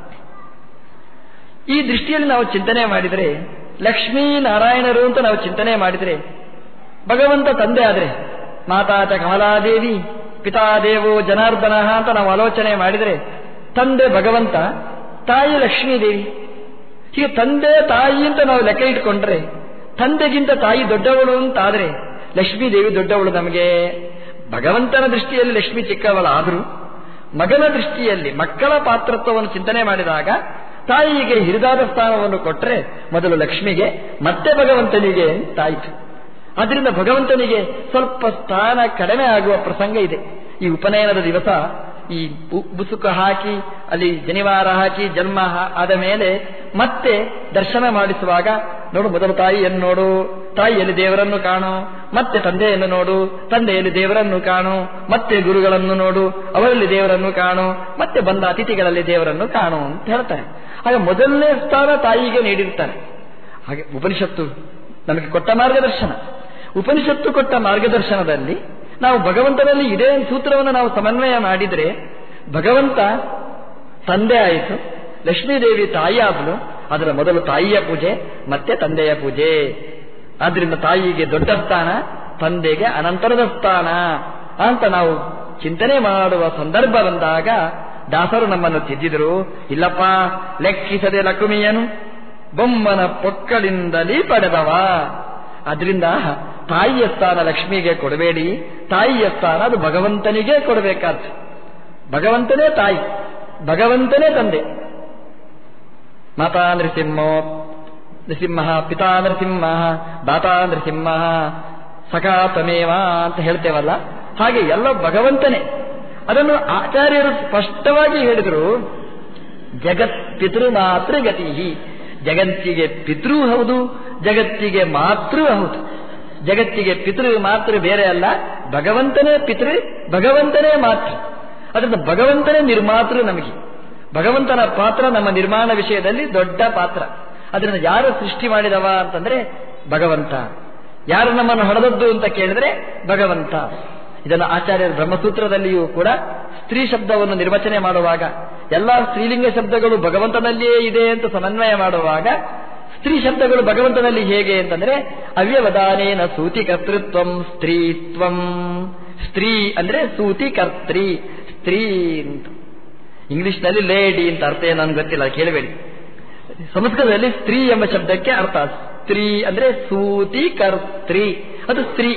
ಈ ದೃಷ್ಟಿಯಲ್ಲಿ ನಾವು ಚಿಂತನೆ ಮಾಡಿದರೆ ಲಕ್ಷ್ಮೀ ನಾರಾಯಣರು ಅಂತ ನಾವು ಚಿಂತನೆ ಮಾಡಿದರೆ, ಭಗವಂತ ತಂದೆ ಆದರೆ ಮಾತಾಚ ಕಮಲಾದೇವಿ ಪಿತಾದೇವೋ ಜನಾರ್ದನ ಅಂತ ನಾವು ಆಲೋಚನೆ ಮಾಡಿದರೆ, ತಂದೆ ಭಗವಂತ, ತಾಯಿ ಲಕ್ಷ್ಮೀದೇವಿ ಹೀಗೆ ತಂದೆ, ತಾಯಿ ಅಂತ ನಾವು ಲೆಕ್ಕ ಇಟ್ಕೊಂಡ್ರೆ, ತಂದೆಗಿಂತ ತಾಯಿ ದೊಡ್ಡವಳು ಅಂತಾದರೆ ಲಕ್ಷ್ಮೀದೇವಿ ದೊಡ್ಡವಳು ನಮಗೆ. ಭಗವಂತನ ದೃಷ್ಟಿಯಲ್ಲಿ ಲಕ್ಷ್ಮಿ ಚಿಕ್ಕವಳಾದರೂ ಮಗನ ದೃಷ್ಟಿಯಲ್ಲಿ ಮಕ್ಕಳ ಪಾತ್ರತ್ವವನ್ನು ಚಿಂತನೆ ಮಾಡಿದಾಗ, ತಾಯಿಗೆ ಹಿರಿದಾದ ಸ್ಥಾನವನ್ನು ಕೊಟ್ಟರೆ ಮೊದಲು ಲಕ್ಷ್ಮಿಗೆ, ಮತ್ತೆ ಭಗವಂತನಿಗೆ ತಾಯಿತು ಅದರಿಂದ ಭಗವಂತನಿಗೆ ಸ್ವಲ್ಪ ಸ್ಥಾನ ಕಡಿಮೆ ಆಗುವ ಪ್ರಸಂಗ ಇದೆ. ಈ ಉಪನಯನದ ದಿವಸ ಈ ಬುಸುಕ ಹಾಕಿ, ಅಲ್ಲಿ ಜನಿವಾರ ಹಾಕಿ, ಜನ್ಮ ಆದ ಮೇಲೆ ಮತ್ತೆ ದರ್ಶನ ಮಾಡಿಸುವಾಗ, ನೋಡು ಮೊದಲು ತಾಯಿಯನ್ನು ನೋಡು, ತಾಯಿಯಲ್ಲಿ ದೇವರನ್ನು ಕಾಣು, ಮತ್ತೆ ತಂದೆಯನ್ನು ನೋಡು, ತಂದೆಯಲ್ಲಿ ದೇವರನ್ನು ಕಾಣು, ಮತ್ತೆ ಗುರುಗಳನ್ನು ನೋಡು, ಅವರಲ್ಲಿ ದೇವರನ್ನು ಕಾಣು, ಮತ್ತೆ ಬಂದ ಅತಿಥಿಗಳಲ್ಲಿ ದೇವರನ್ನು ಕಾಣು ಅಂತ ಹೇಳ್ತಾರೆ. ಆಗ ಮೊದಲನೇ ಸ್ಥಾನ ತಾಯಿಗೆ ನೀಡಿರ್ತಾರೆ ಹಾಗೆ ಉಪನಿಷತ್ತು ನಮಗೆ ಕೊಟ್ಟ ಮಾರ್ಗದರ್ಶನ. ಉಪನಿಷತ್ತು ಕೊಟ್ಟ ಮಾರ್ಗದರ್ಶನದಲ್ಲಿ ನಾವು ಭಗವಂತನಲ್ಲಿ ಇದೇ ಸೂತ್ರವನ್ನು ನಾವು ಸಮನ್ವಯ ಮಾಡಿದರೆ, ಭಗವಂತ ತಂದೆ ಆಯಿತು, ಲಕ್ಷ್ಮೀದೇವಿ ತಾಯಿ ಅದರ ಮೊದಲು ತಾಯಿಯ ಪೂಜೆ, ಮತ್ತೆ ತಂದೆಯ ಪೂಜೆ. ಆದ್ರಿಂದ ತಾಯಿಗೆ ದೊಡ್ಡ ಸ್ಥಾನ, ತಂದೆಗೆ ಅನಂತರದ ಸ್ಥಾನ ಅಂತ ನಾವು ಚಿಂತನೆ ಮಾಡುವ ಸಂದರ್ಭ ಬಂದಾಗ ದಾಸರು ನಮ್ಮನ್ನು ತಿದ್ದಿದರು, ಇಲ್ಲಪ್ಪ, ಲೆಕ್ಕಿಸದೆ ಲಕ್ಷ್ಮಿಯನು ಬೊಮ್ಮನ ಪೊಕ್ಕಳಿಂದಲೇ ಪಡೆದವ. ಅದರಿಂದ ತಾಯಿಯ ಸ್ಥಾನ ಲಕ್ಷ್ಮಿಗೆ ಕೊಡಬೇಡಿ. ತಾಯಿಯ ಸ್ಥಾನ ಅದು ಭಗವಂತನಿಗೆ ಕೊಡಬೇಕಾದ್ದು. ಭಗವಂತನೇ ತಾಯಿ, ಭಗವಂತನೇ ತಂದೆ. ಮಾತಾ ನೃಸಿಂಹ ನೃಸಿಂಹ ಪಿತಾ ನೃಸಿಂಹ ದಾತಾ ನೃಸಿಂಹ ಸಖಾ ತಮೇವ ಅಂತ ಹೇಳ್ತೇವಲ್ಲ? ಹಾಗೆ ಎಲ್ಲ ಭಗವಂತನೇ. ಅದನ್ನು ಆಚಾರ್ಯರು ಸ್ಪಷ್ಟವಾಗಿ ಹೇಳಿದರು ಜಗತ್ ಪಿತೃ ಮಾತೃ ಗತಿ ಜಗತ್ತಿಗೆ ಪಿತೃ ಹೌದು, ಜಗತ್ತಿಗೆ ಮಾತೃ ಹೌದು. ಜಗತ್ತಿಗೆ ಪಿತೃ ಮಾತೃ ಬೇರೆ ಅಲ್ಲ, ಭಗವಂತನೇ ಪಿತೃ, ಭಗವಂತನೇ ಮಾತೃ. ಅದರಿಂದ ಭಗವಂತನೇ ನಿರ್ಮಾತೃ ನಮಗೆ. ಭಗವಂತನ ಪಾತ್ರ ನಮ್ಮ ನಿರ್ಮಾಣ ವಿಷಯದಲ್ಲಿ ದೊಡ್ಡ ಪಾತ್ರ. ಅದರಿಂದ ಯಾರು ಸೃಷ್ಟಿ ಮಾಡಿದವ ಅಂತಂದ್ರೆ ಭಗವಂತ. ಯಾರು ನಮ್ಮನ್ನು ಹೊಡೆದದ್ದು ಅಂತ ಕೇಳಿದ್ರೆ ಭಗವಂತ. ಇದನ್ನು ಆಚಾರ್ಯರ ಬ್ರಹ್ಮಸೂತ್ರದಲ್ಲಿಯೂ ಕೂಡ ಸ್ತ್ರೀ ಶಬ್ದವನ್ನು ನಿರ್ವಚನೆ ಮಾಡುವಾಗ, ಎಲ್ಲ ಸ್ತ್ರೀಲಿಂಗ ಶಬ್ದಗಳು ಭಗವಂತನಲ್ಲಿಯೇ ಇದೆ ಅಂತ ಸಮನ್ವಯ ಮಾಡುವಾಗ, ಸ್ತ್ರೀ ಶಬ್ದಗಳು ಭಗವಂತನಲ್ಲಿ ಹೇಗೆ ಅಂತಂದ್ರೆ, ಅವ್ಯವಧಾನೇನ ಸೂತಿ ಕರ್ತೃತ್ವಂ ಸ್ತ್ರೀತ್ವಂ. ಸ್ತ್ರೀ ಅಂದ್ರೆ ಸೂತಿ ಕರ್ತ್ರಿ ಸ್ತ್ರೀ ಅಂತ. ಇಂಗ್ಲಿಷ್ನಲ್ಲಿ ಲೇಡಿ ಅಂತ ಅರ್ಥ ಏನು ಗೊತ್ತಿಲ್ಲ ಕೇಳಬೇಡಿ. ಸಂಸ್ಕೃತದಲ್ಲಿ ಸ್ತ್ರೀ ಎಂಬ ಶಬ್ದಕ್ಕೆ ಅರ್ಥ, ಸ್ತ್ರೀ ಅಂದ್ರೆ ಸೂತಿ ಕರ್ತ್ರಿ ಅದು ಸ್ತ್ರೀ.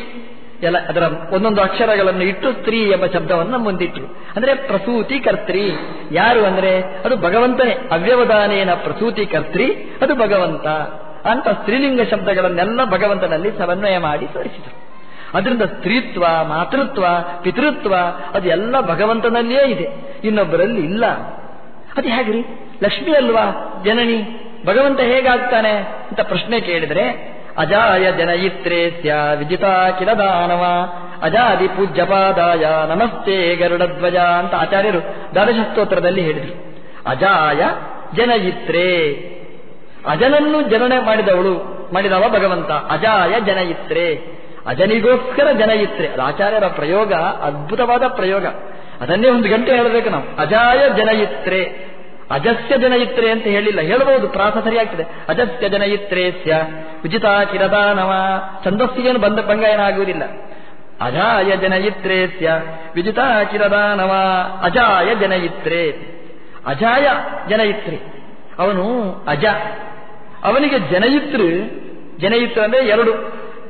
ಎಲ್ಲ ಅದರ ಒಂದೊಂದು ಅಕ್ಷರಗಳನ್ನು ಇಟ್ಟು ಸ್ತ್ರೀ ಎಂಬ ಶಬ್ದವನ್ನು ಮುಂದಿಟ್ಟು ಅಂದ್ರೆ ಪ್ರಸೂತಿ ಕರ್ತ್ರಿ ಯಾರು ಅಂದ್ರೆ? ಅದು ಭಗವಂತನೇ. ಅವ್ಯವಧಾನೇನ ಪ್ರಸೂತಿ ಕರ್ತ್ರಿ ಅದು ಭಗವಂತ ಅಂತ ಸ್ತ್ರೀಲಿಂಗ ಶಬ್ದಗಳನ್ನೆಲ್ಲ ಭಗವಂತನಲ್ಲಿ ಸಮನ್ವಯ ಮಾಡಿ ತೋರಿಸಿದರು ಅದರಿಂದ ಸ್ತ್ರೀತ್ವ, ಮಾತೃತ್ವ, ಪಿತೃತ್ವ, ಅದು ಎಲ್ಲ ಭಗವಂತನಲ್ಲಿಯೇ ಇದೆ. ಇನ್ನೊಬ್ಬರಲ್ಲಿ ಇಲ್ಲ. ಅದು ಹೇಗ್ರಿ? ಲಕ್ಷ್ಮಿ ಅಲ್ವಾ? ಜನನಿ, ಭಗವಂತ ಹೇಗಾಗ್ತಾನೆ ಅಂತ ಪ್ರಶ್ನೆ ಕೇಳಿದ್ರೆ ಅಜಾಯ ಜನಯಿತ್ರೇ ಸ್ಯ, ವಿಜಿತಾ ಕಿಲ ದಾನವ. ಅಜಾದಿ ಪೂಜ್ಯಪಾದಾಯ, ನಮಸ್ತೆ ಗರುಡಧ್ವಜ ಅಂತ ಆಚಾರ್ಯರು ದ್ವಾದಶಸ್ತೋತ್ರದಲ್ಲಿ ಹೇಳಿದರು. ಅಜಾಯ ಜನಯಿತ್ರೇ. ಅಜನನ್ನು ಜನನೆ ಮಾಡಿದವಳು, ಮಾಡಿದವ ಭಗವಂತ. ಅಜಾಯ ಜನಯಿತ್ರೆ. ಅಜನಿಗೋಸ್ಕರ ಜನಯಿತ್ರೆ. ಆಚಾರ್ಯರ ಪ್ರಯೋಗ, ಅದ್ಭುತವಾದ ಪ್ರಯೋಗ. ಅದನ್ನೇ ಒಂದು ಗಂಟೆ ಹೇಳಬೇಕು ನಾವು. ಅಜಾಯ ಜನಯಿತ್ರೆ. ಅಜಸ್ಯ ಜನಯಿತ್ರೆ ಅಂತ ಹೇಳಿಲ್ಲ. ಹೇಳಬಹುದು ಪ್ರಾಸ ಸರಿಯಾಗ್ತದೆ. ಅಜಸ್ಯ ಜನಯಿತ್ರೇಸ್ಯ ವಿಜಿತಾ ಕಿರದಾನವ ಛಂದಸ್ಸಿಗೇನು ಬಂದ ಭಂಗ ಏನಾಗುವುದಿಲ್ಲ ಅಜಾಯ ಜನಯಿತ್ರೇಸ್ಯ ವಿಜಿತಾ ಕಿರದಾನವ ಅಜಾಯ ಜನಯಿತ್ರೆ. ಅಜಾಯ ಜನಯಿತ್ರಿ. ಅವನು ಅಜ. ಅವನಿಗೆ ಜನಯಿತ್ರು, ಜನಯಿತ್ರ ಅಂದ್ರೆ ಎರಡು.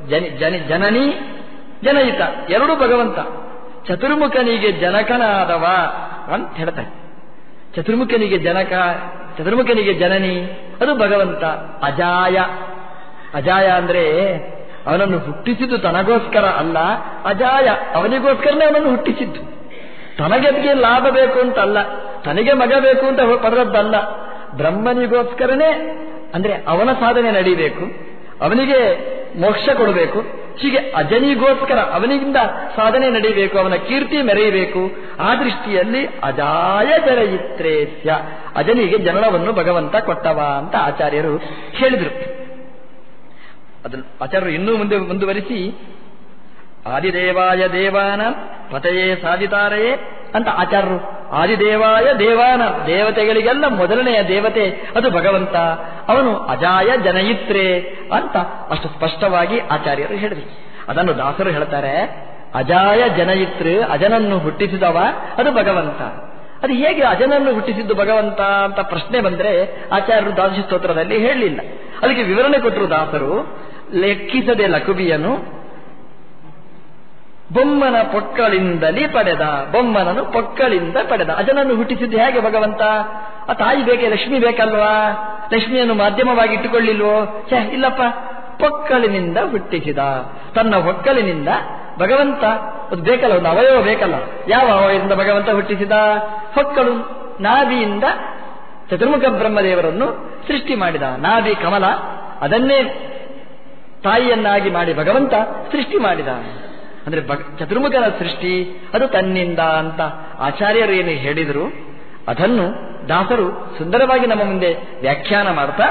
ಜನಿ ಜನಿ, ಜನನಿ, ಜನಯಿತ. ಎರಡು ಭಗವಂತ. ಚತುರ್ಮುಖನಿಗೆ ಜನಕನಾದವ ಅಂತ ಹೇಳ್ತಾರೆ. ಚತುರ್ಮುಖನಿಗೆ ಜನಕ, ಚತುರ್ಮುಖನಿಗೆ ಜನನಿ, ಅದು ಭಗವಂತ. ಅಜಾಯ. ಅಜಾಯ ಅಂದ್ರೆ ಅವನನ್ನು ಹುಟ್ಟಿಸಿದ್ದು ತನಗೋಸ್ಕರ ಅಲ್ಲ, ಅಜಾಯ. ಅವನಿಗೋಸ್ಕರನೇ ಅವನನ್ನು ಹುಟ್ಟಿಸಿದ್ದು. ತನಗೆ ಲಾಭ ಬೇಕು ಅಂತ ಅಲ್ಲ ತನಗೆ ಮಗ ಬೇಕು ಅಂತ ಪಡೆದದ್ದಲ್ಲ. ಬ್ರಹ್ಮನಿಗೋಸ್ಕರನೇ, ಅಂದ್ರೆ ಅವನ ಸಾಧನೆ ನಡೀಬೇಕು. ಅವನಿಗೆ ಮೋಕ್ಷ ಕೊಡಬೇಕು. ಹೀಗೆ ಅಜನಿಗೋಸ್ಕರ ಅವನಿಗಿಂದ ಸಾಧನೆ ನಡೀಬೇಕು, ಅವನ ಕೀರ್ತಿ ಮೆರೆಯಬೇಕು. ಆ ದೃಷ್ಟಿಯಲ್ಲಿ ಅಜಾಯ ಜರಯಿತ್ರೇಸ್ಯ ಅಜನಿಗೆ ಜನನವನ್ನು ಭಗವಂತ ಕೊಟ್ಟವ ಅಂತ ಆಚಾರ್ಯರು ಹೇಳಿದರು. ಅದನ್ನು ಆಚಾರ್ಯರು ಇನ್ನೂ ಮುಂದೆ ಮುಂದುವರಿಸಿ, ಆದಿದೇವಾಯ ದೇವಾನ ಪತೆಯೇ ಸಾಧಿತಾರೆಯೇ ಅಂತ ಆಚಾರ್ಯರು, ಆದಿದೇವಾಯ ದೇವಾನ ದೇವತೆಗಳಿಗೆಲ್ಲ ಮೊದಲನೆಯ ದೇವತೆ ಅದು ಭಗವಂತ. ಅವನು ಅಜಾಯ ಜನಯಿತ್ರೆ. ಅಂತ ಅಷ್ಟು ಸ್ಪಷ್ಟವಾಗಿ ಆಚಾರ್ಯರು ಹೇಳಿದ್ರು. ಅದನ್ನು ದಾಸರು ಹೇಳ್ತಾರೆ, ಅಜಾಯ ಜನಯಿತ್ರ ಅಜನನ್ನು ಹುಟ್ಟಿಸಿದವ ಅದು ಭಗವಂತ. ಅದು ಹೇಗೆ ಅಜನನ್ನು ಹುಟ್ಟಿಸಿದ್ದು ಭಗವಂತ ಅಂತ ಪ್ರಶ್ನೆ ಬಂದ್ರೆ ಆಚಾರ್ಯರು ದಾಸ ಸ್ತೋತ್ರದಲ್ಲಿ ಹೇಳಲಿಲ್ಲ. ಅದಕ್ಕೆ ವಿವರಣೆ ಕೊಟ್ಟರು ದಾಸರು, ಲೆಕ್ಕಿಸದೆ ಲಕುಬಿಯನು ಬೊಮ್ಮನ ಪೊಕ್ಕಳಿಂದಲೇ ಪಡೆದ ಬೊಮ್ಮನನು ಪೊಕ್ಕಳಿಂದ ಪಡೆದ. ಅಜನನ್ನು ಹುಟ್ಟಿಸಿದ್ದು ಹೇಗೆ ಭಗವಂತ? ಆ ತಾಯಿ ಬೇಕೆ, ಲಕ್ಷ್ಮಿ ಬೇಕಲ್ವಾ? ಲಕ್ಷ್ಮಿಯನ್ನು ಮಾಧ್ಯಮವಾಗಿ ಇಟ್ಟುಕೊಳ್ಳಿಲ್ವೋ? ಛೇ, ಇಲ್ಲಪ್ಪ. ಹೊಕ್ಕಲಿನಿಂದ ಹುಟ್ಟಿಸಿದ. ತನ್ನ ಹೊಕ್ಕಲಿನಿಂದ ಭಗವಂತ, ಅದು ಬೇಕಲ್ಲ, ಒಂದು ಅವಯವ ಬೇಕಲ್ಲ. ಯಾವ ಅವಯದಿಂದ ಭಗವಂತ ಹುಟ್ಟಿಸಿದ? ಹೊಕ್ಕಳು ನಾಭಿಯಿಂದ ಚತುರ್ಮುಖ ಬ್ರಹ್ಮದೇವರನ್ನು ಸೃಷ್ಟಿ ಮಾಡಿದ. ನಾಭಿ ಕಮಲ, ಅದನ್ನೇ ತಾಯಿಯನ್ನಾಗಿ ಮಾಡಿ ಭಗವಂತ ಸೃಷ್ಟಿ ಮಾಡಿದ. ಅಂದ್ರೆ ಚತುರ್ಮುಖನ ಸೃಷ್ಟಿ, ಅದು ತನ್ನಿಂದ ಅಂತ ಆಚಾರ್ಯರು ಏನು ಹೇಳಿದರು? ಅದನ್ನು ದಾಸರು ಸುಂದರವಾಗಿ ನಮ್ಮ ಮುಂದೆ ವ್ಯಾಖ್ಯಾನ ಮಾಡ್ತಾ,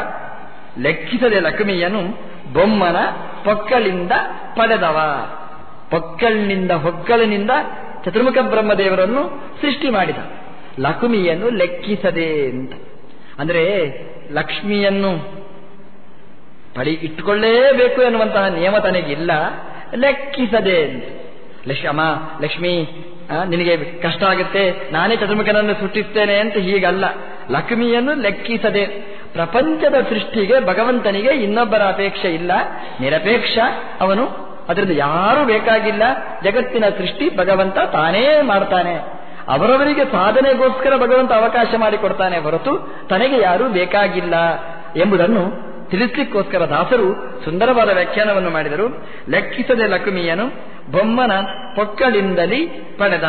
ಲೆಕ್ಕಿಸದೆ ಲಕ್ಷ್ಮಿಯನ್ನು ಬೊಮ್ಮನ ಪೊಕ್ಕಳಿಂದ ಪಡೆದವ. ಪೊಕ್ಕಳಿನಿಂದ ಹೊಕ್ಕಳಿನಿಂದ ಚತುರ್ಮುಖ ಬ್ರಹ್ಮದೇವರನ್ನು ಸೃಷ್ಟಿ ಮಾಡಿದ. ಲಕ್ಷ್ಮಿಯನ್ನು ಲೆಕ್ಕಿಸದೆ ಅಂತ. ಅಂದ್ರೆ ಲಕ್ಷ್ಮಿಯನ್ನು ಪಡಿ ಇಟ್ಟುಕೊಳ್ಳೇಬೇಕು ಎನ್ನುವಂತಹ ನಿಯಮ ತನಗಿಲ್ಲ, ಲೆಕ್ಕಿಸದೆ ಅಮ್ಮ, ಲಕ್ಷ್ಮಿ ನಿನಗೆ ಕಷ್ಟ ಆಗುತ್ತೆ, ನಾನೇ ಚತುರ್ಮುಖನನ್ನು ಸೃಷ್ಟಿಸ್ತೇನೆ ಅಂತ ಹೀಗಲ್ಲ. ಲಕ್ಷ್ಮಿಯನ್ನು ಲೆಕ್ಕಿಸದೆ ಪ್ರಪಂಚದ ಸೃಷ್ಟಿಗೆ ಭಗವಂತನಿಗೆ ಇನ್ನೊಬ್ಬರ ಅಪೇಕ್ಷೆ ಇಲ್ಲ. ನಿರಪೇಕ್ಷ ಅವನು. ಅದರಿಂದ ಯಾರೂ ಬೇಕಾಗಿಲ್ಲ. ಜಗತ್ತಿನ ಸೃಷ್ಟಿ ಭಗವಂತ ತಾನೇ ಮಾಡ್ತಾನೆ. ಅವರವರಿಗೆ ಸಾಧನೆಗೋಸ್ಕರ ಭಗವಂತ ಅವಕಾಶ ಮಾಡಿಕೊಡ್ತಾನೆ ಹೊರತು ತನಗೆ ಯಾರೂ ಬೇಕಾಗಿಲ್ಲ ಎಂಬುದನ್ನು ತಿಳಿಸ್ಲಿಕ್ಕೋಸ್ಕರ ದಾಸರು ಸುಂದರವಾದ ವ್ಯಾಖ್ಯಾನವನ್ನು ಮಾಡಿದರು. ಲೆಕ್ಕಿಸದೆ ಲಕ್ಷ್ಮಿಯನು ಬೊಮ್ಮನ ಪೊಕ್ಕಳಿಂದಲಿ ಪಡೆದ.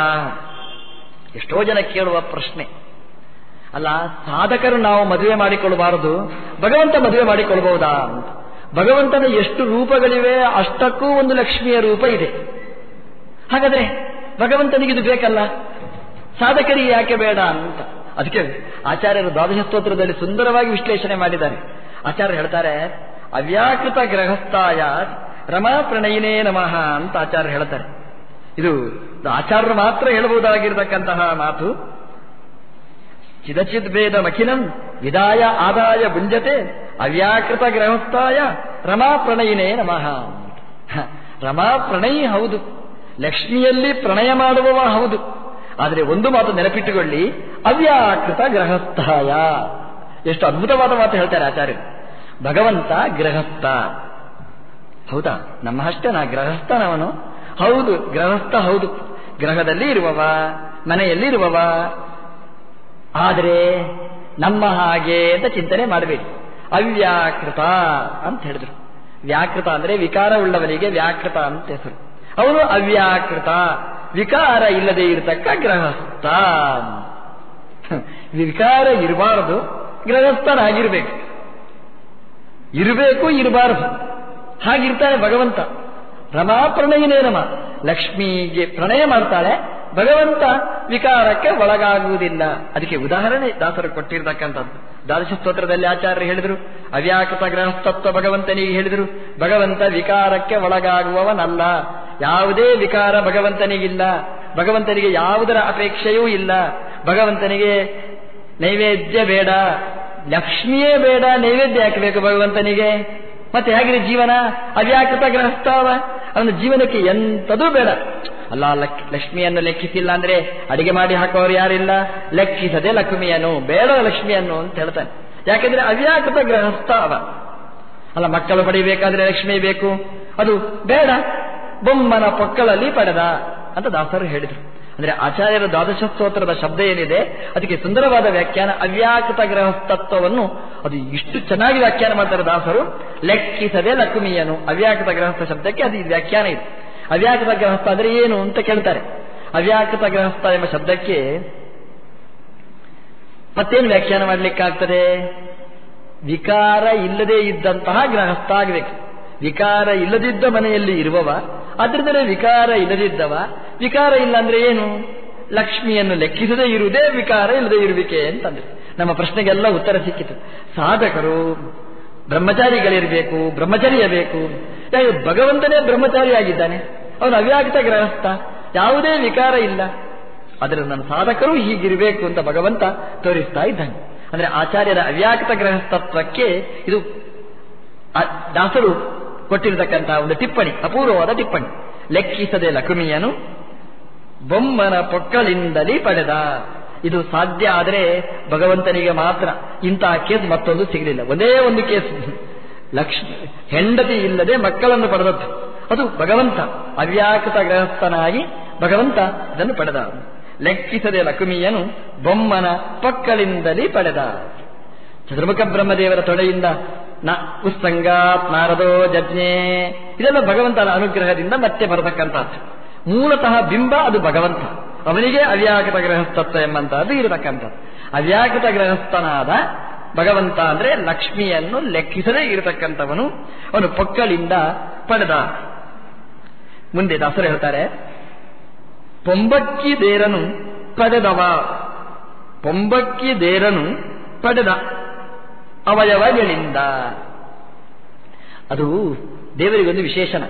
ಎಷ್ಟೋ ಜನ ಕೇಳುವ ಪ್ರಶ್ನೆ. ಅಲ್ಲ, ಸಾಧಕರು ನಾವು ಮದುವೆ ಮಾಡಿಕೊಳ್ಳಬಾರದು, ಭಗವಂತ ಮದುವೆ ಮಾಡಿಕೊಳ್ಳಬಹುದಾ? ಭಗವಂತನ ಎಷ್ಟು ರೂಪಗಳಿವೆ, ಅಷ್ಟಕ್ಕೂ ಒಂದು ಲಕ್ಷ್ಮಿಯ ರೂಪ ಇದೆ. ಹಾಗಾದ್ರೆ, ಭಗವಂತನಿಗೆ ಇದು ಬೇಕಲ್ಲ? ಸಾಧಕರಿಗೆ ಯಾಕೆ ಬೇಡ ಅಂತ. ಅದಕ್ಕೆ ಆಚಾರ್ಯರು ದ್ವಾದಶ ಸ್ತೋತ್ರದಲ್ಲಿ ಸುಂದರವಾಗಿ ವಿಶ್ಲೇಷಣೆ ಮಾಡಿದ್ದಾರೆ. ಆಚಾರ್ಯ ಹೇಳ್ತಾರೆ, ಅವ್ಯಾಕೃತ ಗ್ರಹಸ್ಥಾಯ ರಮಾ ಪ್ರಣಯಿನೇ ನಮಃ ಅಂತ ಆಚಾರ್ಯ ಹೇಳ್ತಾರೆ. ಇದು ಆಚಾರ್ಯರು ಮಾತ್ರ ಹೇಳಬಹುದಾಗಿರ್ತಕ್ಕಂತಹ ಮಾತು. ಚಿದಚಿದ್ ಭೇದ ಮಖಿನಂ ವಿದಾಯ ಆದಾಯ ಗುಂಜತೆ ಅವ್ಯಾಕೃತ ಗ್ರಹಸ್ಥಾಯ ರಮಾ ಪ್ರಣಯಿನೇ ನಮಃ. ರಮಾ ಪ್ರಣಯಿ ಹೌದು. ಲಕ್ಷ್ಮಿಯಲ್ಲಿ ಪ್ರಣಯ ಮಾಡುವವ ಹೌದು. ಆದರೆ ಒಂದು ಮಾತು ನೆನಪಿಟ್ಟುಕೊಳ್ಳಿ. ಅವ್ಯಾಕೃತ ಗ್ರಹಸ್ಥಾಯ ಎಷ್ಟು ಅದ್ಭುತವಾದ ಮಾತು ಹೇಳ್ತಾರೆ ಆಚಾರ್ಯರು. ಭಗವಂತ ಗೃಹಸ್ಥ. ಹೌದಾ? ನಮ್ಮ ಅಷ್ಟನ ಗ್ರಹಸ್ಥನವನು ಹೌದು ಗ್ರಹಸ್ಥ ಹೌದು. ಗ್ರಹದಲ್ಲಿ ಇರುವವ ಮನೆಯಲ್ಲಿ ಇರುವವ ಆದರೆ ನಮ್ಮ ಹಾಗೆ ಅಂತ ಚಿಂತನೆ ಮಾಡಬೇಡಿ. ಅವ್ಯಾಕೃತ ಅಂತ ಹೇಳಿದ್ರು. ವ್ಯಾಕೃತ ಅಂದ್ರೆ ವಿಕಾರ ಉಳ್ಳವನಿಗೆ ವ್ಯಾಕೃತ ಅಂತ ಹೆಸರು. ಅವನು ಅವ್ಯಾಕೃತ, ವಿಕಾರ ಇಲ್ಲದೆ ಇರತಕ್ಕ ಗ್ರಹಸ್ಥ ವಿಕಾರ ಇರಬಾರದು, ಗೃಹಸ್ಥನಾಗಿರ್ಬೇಕು. ಇರಬೇಕು, ಇರಬಾರದು. ಹಾಗಿರ್ತಾನೆ ಭಗವಂತ. ರಮಾ ಪ್ರಣಯಿನೇ ನಮ. ಲಕ್ಷ್ಮಿಗೆ ಪ್ರಣಯ ಮಾಡ್ತಾಳೆ. ಭಗವಂತ ವಿಕಾರಕ್ಕೆ ಒಳಗಾಗುವುದಿಲ್ಲ. ಅದಕ್ಕೆ ಉದಾಹರಣೆ ದಾಸರು ಕೊಟ್ಟಿರ್ತಕ್ಕಂಥದ್ದು. ದ್ವಾದಶ ಸ್ತೋತ್ರದಲ್ಲಿ ಆಚಾರ್ಯರು ಹೇಳಿದರು, ಅವ್ಯಾಕೃತ ಗ್ರಹಸ್ತತ್ವ ಭಗವಂತನಿಗೆ ಹೇಳಿದರು, ಭಗವಂತ ವಿಕಾರಕ್ಕೆ ಒಳಗಾಗುವವನಲ್ಲ. ಯಾವುದೇ ವಿಕಾರ ಭಗವಂತನಿಗಿಲ್ಲ. ಭಗವಂತನಿಗೆ ಯಾವುದರ ಅಪೇಕ್ಷೆಯೂ ಇಲ್ಲ. ಭಗವಂತನಿಗೆ ನೈವೇದ್ಯ ಬೇಡ. ಲಕ್ಷ್ಮಿಯೇ ಬೇಡ, ನೈವೇದ್ಯ ಹಾಕಬೇಕು ಭಗವಂತನಿಗೆ? ಮತ್ತೆ ಹೇಗಿದೆ ಜೀವನ? ಅವ್ಯಾಕೃತ ಗ್ರಹಸ್ಥಾವ ಅವನ ಜೀವನಕ್ಕೆ ಎಂಥದೂ ಬೇಡ. ಅಲ್ಲ ಲಕ್ಷ್ಮಿಯನ್ನು ಲೆಕ್ಕಿಸಿಲ್ಲ ಅಂದ್ರೆ ಅಡಿಗೆ ಮಾಡಿ ಹಾಕೋರು ಯಾರಿಲ್ಲ? ಲೆಕ್ಕಿಸದೆ ಲಕ್ಷ್ಮಿಯನ್ನು ಬೇಡ ಲಕ್ಷ್ಮಿಯನ್ನು ಅಂತ ಹೇಳ್ತಾನೆ. ಯಾಕೆಂದ್ರೆ ಅವ್ಯಾಕೃತ ಗ್ರಹಸ್ಥ ಅಲ್ಲ, ಮಕ್ಕಳು ಪಡಿಬೇಕಾದ್ರೆ ಲಕ್ಷ್ಮಿ ಬೇಕು. ಅದು ಬೇಡ. ಬೊಮ್ಮನ ಪೊಕ್ಕಳಲ್ಲಿ ಪಡೆದ ಅಂತ ದಾಸರು ಹೇಳಿದರು. ಅಂದ್ರೆ ಆಚಾರ್ಯರ ದ್ವಾದಶ ಸ್ತೋತ್ರದ ಶಬ್ದ ಏನಿದೆ? ಅದಕ್ಕೆ ಸುಂದರವಾದ ವ್ಯಾಖ್ಯಾನ, ಅವ್ಯಾಕೃತ ತತ್ವವನ್ನು ಅದು ಇಷ್ಟು ಚೆನ್ನಾಗಿ ವ್ಯಾಖ್ಯಾನ ಮಾಡ್ತಾರೆ ದಾಸರು, ಲೆಕ್ಕಿಸದೆ ಲಕ್ಷ್ಮಿಯನು. ಅವ್ಯಾಕೃತ ಗ್ರಹಸ್ಥ ಶಬ್ದಕ್ಕೆ ಅದು ವ್ಯಾಖ್ಯಾನ ಇದೆ. ಅವ್ಯಾಕೃತ ಗೃಹಸ್ಥ ಅಂದ್ರೆ ಏನು ಅಂತ ಕೇಳ್ತಾರೆ. ಅವ್ಯಾಕೃತ ಗೃಹಸ್ಥ ಎಂಬ ಶಬ್ದಕ್ಕೆ ಮತ್ತೇನು ವ್ಯಾಖ್ಯಾನ ಮಾಡಲಿಕ್ಕಾಗ್ತದೆ? ವಿಕಾರ ಇಲ್ಲದೇ ಇದ್ದಂತಹ ಗ್ರಹಸ್ಥ ಆಗಬೇಕು. ವಿಕಾರ ಇಲ್ಲದಿದ್ದ ಮನೆಯಲ್ಲಿ ಇರುವವ ಅದರಿಂದಲೇ ವಿಕಾರ ಇಲ್ಲದಿದ್ದವ. ವಿಕಾರ ಇಲ್ಲ ಅಂದ್ರೆ ಏನು? ಲಕ್ಷ್ಮಿಯನ್ನು ಲೆಕ್ಕಿಸದೇ ಇರುವುದೇ ವಿಕಾರ ಇಲ್ಲದೆ ಇರುವಿಕೆ ಅಂತಂದ್ರೆ. ನಮ್ಮ ಪ್ರಶ್ನೆಗೆಲ್ಲ ಉತ್ತರ ಸಿಕ್ಕಿತು. ಸಾಧಕರು ಬ್ರಹ್ಮಚಾರಿಗಳಿರಬೇಕು, ಬ್ರಹ್ಮಚರಿಯಬೇಕು. ಭಗವಂತನೇ ಬ್ರಹ್ಮಚಾರಿಯಾಗಿದ್ದಾನೆ ಅವನು ಅವ್ಯಾಕ್ತ ಗ್ರಹಸ್ಥ ಯಾವುದೇ ವಿಕಾರ ಇಲ್ಲ. ಆದರೆ ನನ್ನ ಸಾಧಕರು ಹೀಗಿರಬೇಕು ಅಂತ ಭಗವಂತ ತೋರಿಸ್ತಾ ಇದ್ದಾನೆ. ಅಂದ್ರೆ ಆಚಾರ್ಯರ ಅವ್ಯಾಕ್ತ ಗ್ರಹಸ್ಥತ್ವಕ್ಕೆ ಇದು ದಾಸರು ಕೊಟ್ಟಿರತಕ್ಕಂತಹ ಒಂದು ಟಿಪ್ಪಣಿ, ಅಪೂರ್ವವಾದ ಟಿಪ್ಪಣಿ. ಲೆಕ್ಕಿಸದೆ ಲಕ್ಷ್ಮಿಯನು ಬೊಮ್ಮನ ಪೊಕ್ಕಲಿಂದಲೇ ಪಡೆದ. ಇದು ಸಾಧ್ಯ ಆದರೆ ಭಗವಂತನಿಗೆ ಮಾತ್ರ ಇಂತಹ ಕೇಸ್ ಮತ್ತೊಂದು ಸಿಗಲಿಲ್ಲ. ಒಂದೇ ಒಂದು ಕೇಸ್. ಲಕ್ಷ್ಮಿ ಹೆಂಡತಿ ಇಲ್ಲದೆ ಮಕ್ಕಳನ್ನು ಪಡೆದದ್ದು. ಅದು ಭಗವಂತ, ಅವ್ಯಾಕೃತ ಗೃಹಸ್ಥನಾಗಿ ಭಗವಂತ ಇದನ್ನು ಪಡೆದ ಲೆಕ್ಕಿಸದೆ ಲಕ್ಷ್ಮಿಯನು ಬೊಮ್ಮನ ಪಕ್ಕಳಿಂದಲೇ ಪಡೆದ. ಚತುರ್ಮುಖ ಬ್ರಹ್ಮದೇವರ ತೊಡೆಯಿಂದ ನ ಉತ್ಸಂಗಾತ್ ನಾರದೋ ಜಜ್ಞೆ. ಇದೆಲ್ಲ ಭಗವಂತನ ಅನುಗ್ರಹದಿಂದ ಮತ್ತೆ ಬರತಕ್ಕಂಥದ್ದು. ಮೂಲತಃ ಬಿಂಬ ಅದು ಭಗವಂತ. ಅವನಿಗೆ ಅವ್ಯಾಕೃತ ಗ್ರಹಸ್ಥತ್ವ ಎಂಬಂತಹದ್ದು ಇರತಕ್ಕಂಥದ್ದು. ಅವ್ಯಾಕೃತ ಗ್ರಹಸ್ಥನಾದ ಭಗವಂತ ಅಂದ್ರೆ ಲಕ್ಷ್ಮಿಯನ್ನು ಲೆಕ್ಕಿಸದೇ ಇರತಕ್ಕಂಥವನು. ಅವನು ಪೊಕ್ಕಳಿಂದ ಪಡೆದ. ಮುಂದೆ ದಾಸರು ಹೇಳ್ತಾರೆ, ಪೊಂಬಕ್ಕಿ ದೇರನು ಪಡೆದವ. ಪೊಂಬಕ್ಕಿ ದೇರನು ಪಡೆದ. ಅವಯವಗಳಿಂದ. ಅದು ದೇವರಿಗೊಂದು ವಿಶೇಷಣ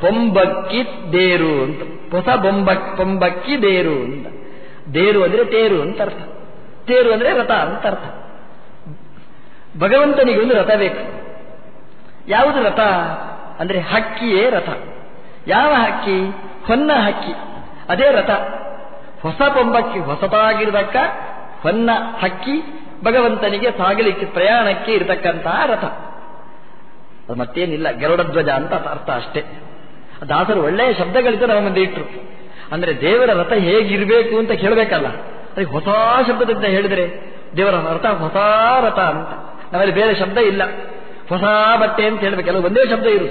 ಪೊಂಬಕ್ಕಿ ದೇರು ಅಂತ. ಹೊಸ ಬೊಂಬಕ್ ಪೊಂಬಕ್ಕಿ ದೇರು ಅಂತ. ದೇರು ಅಂದ್ರೆ ತೇರು ಅಂತ ಅರ್ಥ. ತೇರು ಅಂದ್ರೆ ರಥ ಅಂತ ಅರ್ಥ. ಭಗವಂತನಿಗೆ ಒಂದು ರಥ ಬೇಕು. ಯಾವುದು ರಥ? ಅಂದ್ರೆ ಹಕ್ಕಿಯೇ ರಥ. ಯಾವ ಹಕ್ಕಿ? ಹೊನ್ನ ಹಕ್ಕಿ. ಅದೇ ರಥ. ಹೊಸ ಪೊಂಬಕ್ಕಿ ಹೊಸತಾಗಿರತಕ್ಕ ಹೊನ್ನ ಹಕ್ಕಿ ಭಗವಂತನಿಗೆ ಸಾಗಲಿಕ್ಕೆ ಪ್ರಯಾಣಕ್ಕೆ ಇರತಕ್ಕಂತಹ ರಥ. ಅದು ಮತ್ತೇನಿಲ್ಲ, ಗರುಡಧ್ವಜ ಅಂತ ಅರ್ಥ ಅಷ್ಟೇ. ದಾಸರು ಒಳ್ಳೆಯ ಶಬ್ದಗಳಿದ್ದು ನಮ್ಮ ಮುಂದೆ ಇಟ್ಟರು ಅಂದ್ರೆ ದೇವರ ರಥ ಹೇಗಿರಬೇಕು ಅಂತ ಕೇಳಬೇಕಲ್ಲ. ಅದಕ್ಕೆ ಹೊಸ ಶಬ್ದದಿಂದ ಹೇಳಿದರೆ, ದೇವರ ರಥ ಹೊಸ ರಥ ಅಂತ. ನಮ್ಮಲ್ಲಿ ಬೇರೆ ಶಬ್ದ ಇಲ್ಲ. ಹೊಸ ಬಟ್ಟೆ ಅಂತ ಹೇಳಬೇಕಲ್ಲ ಒಂದೇ ಶಬ್ದ ಇರು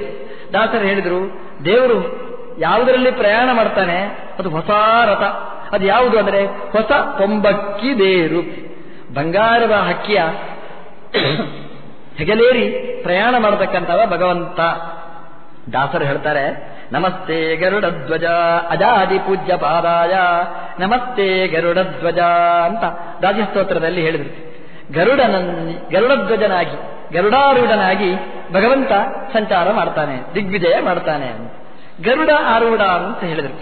ದಾಸರು ಹೇಳಿದರು, ದೇವರು ಯಾವುದರಲ್ಲಿ ಪ್ರಯಾಣ ಮಾಡ್ತಾನೆ, ಅದು ಹೊಸ ರಥ. ಅದು ಯಾವುದು ಅಂದರೆ, ಹೊಸ ಪೊಂಬಕ್ಕಿ ದೇರು. ಬಂಗಾರದ ಹಕ್ಕಿಯ ಹೆಗಲೇರಿ ಪ್ರಯಾಣ ಮಾಡತಕ್ಕಂಥವ ಭಗವಂತ ದಾಸರು ಹೇಳ್ತಾರೆ, ನಮಸ್ತೆ ಗರುಡಧ್ವಜ ಅಜಾದಿ ಪೂಜ್ಯ ಪಾದಾಯ, ನಮಸ್ತೆ ಗರುಡಧ್ವಜ ಅಂತ ರಾಜಸ್ತೋತ್ರದಲ್ಲಿ ಹೇಳಿದರು. ಗರುಡನ ಗರುಡಧ್ವಜನಾಗಿ ಗರುಡಾರೂಢನಾಗಿ ಭಗವಂತ ಸಂಚಾರ ಮಾಡ್ತಾನೆ, ದಿಗ್ವಿಜಯ ಮಾಡ್ತಾನೆ ಗರುಡ ಆರೂಢ ಅಂತ ಹೇಳಿದರು.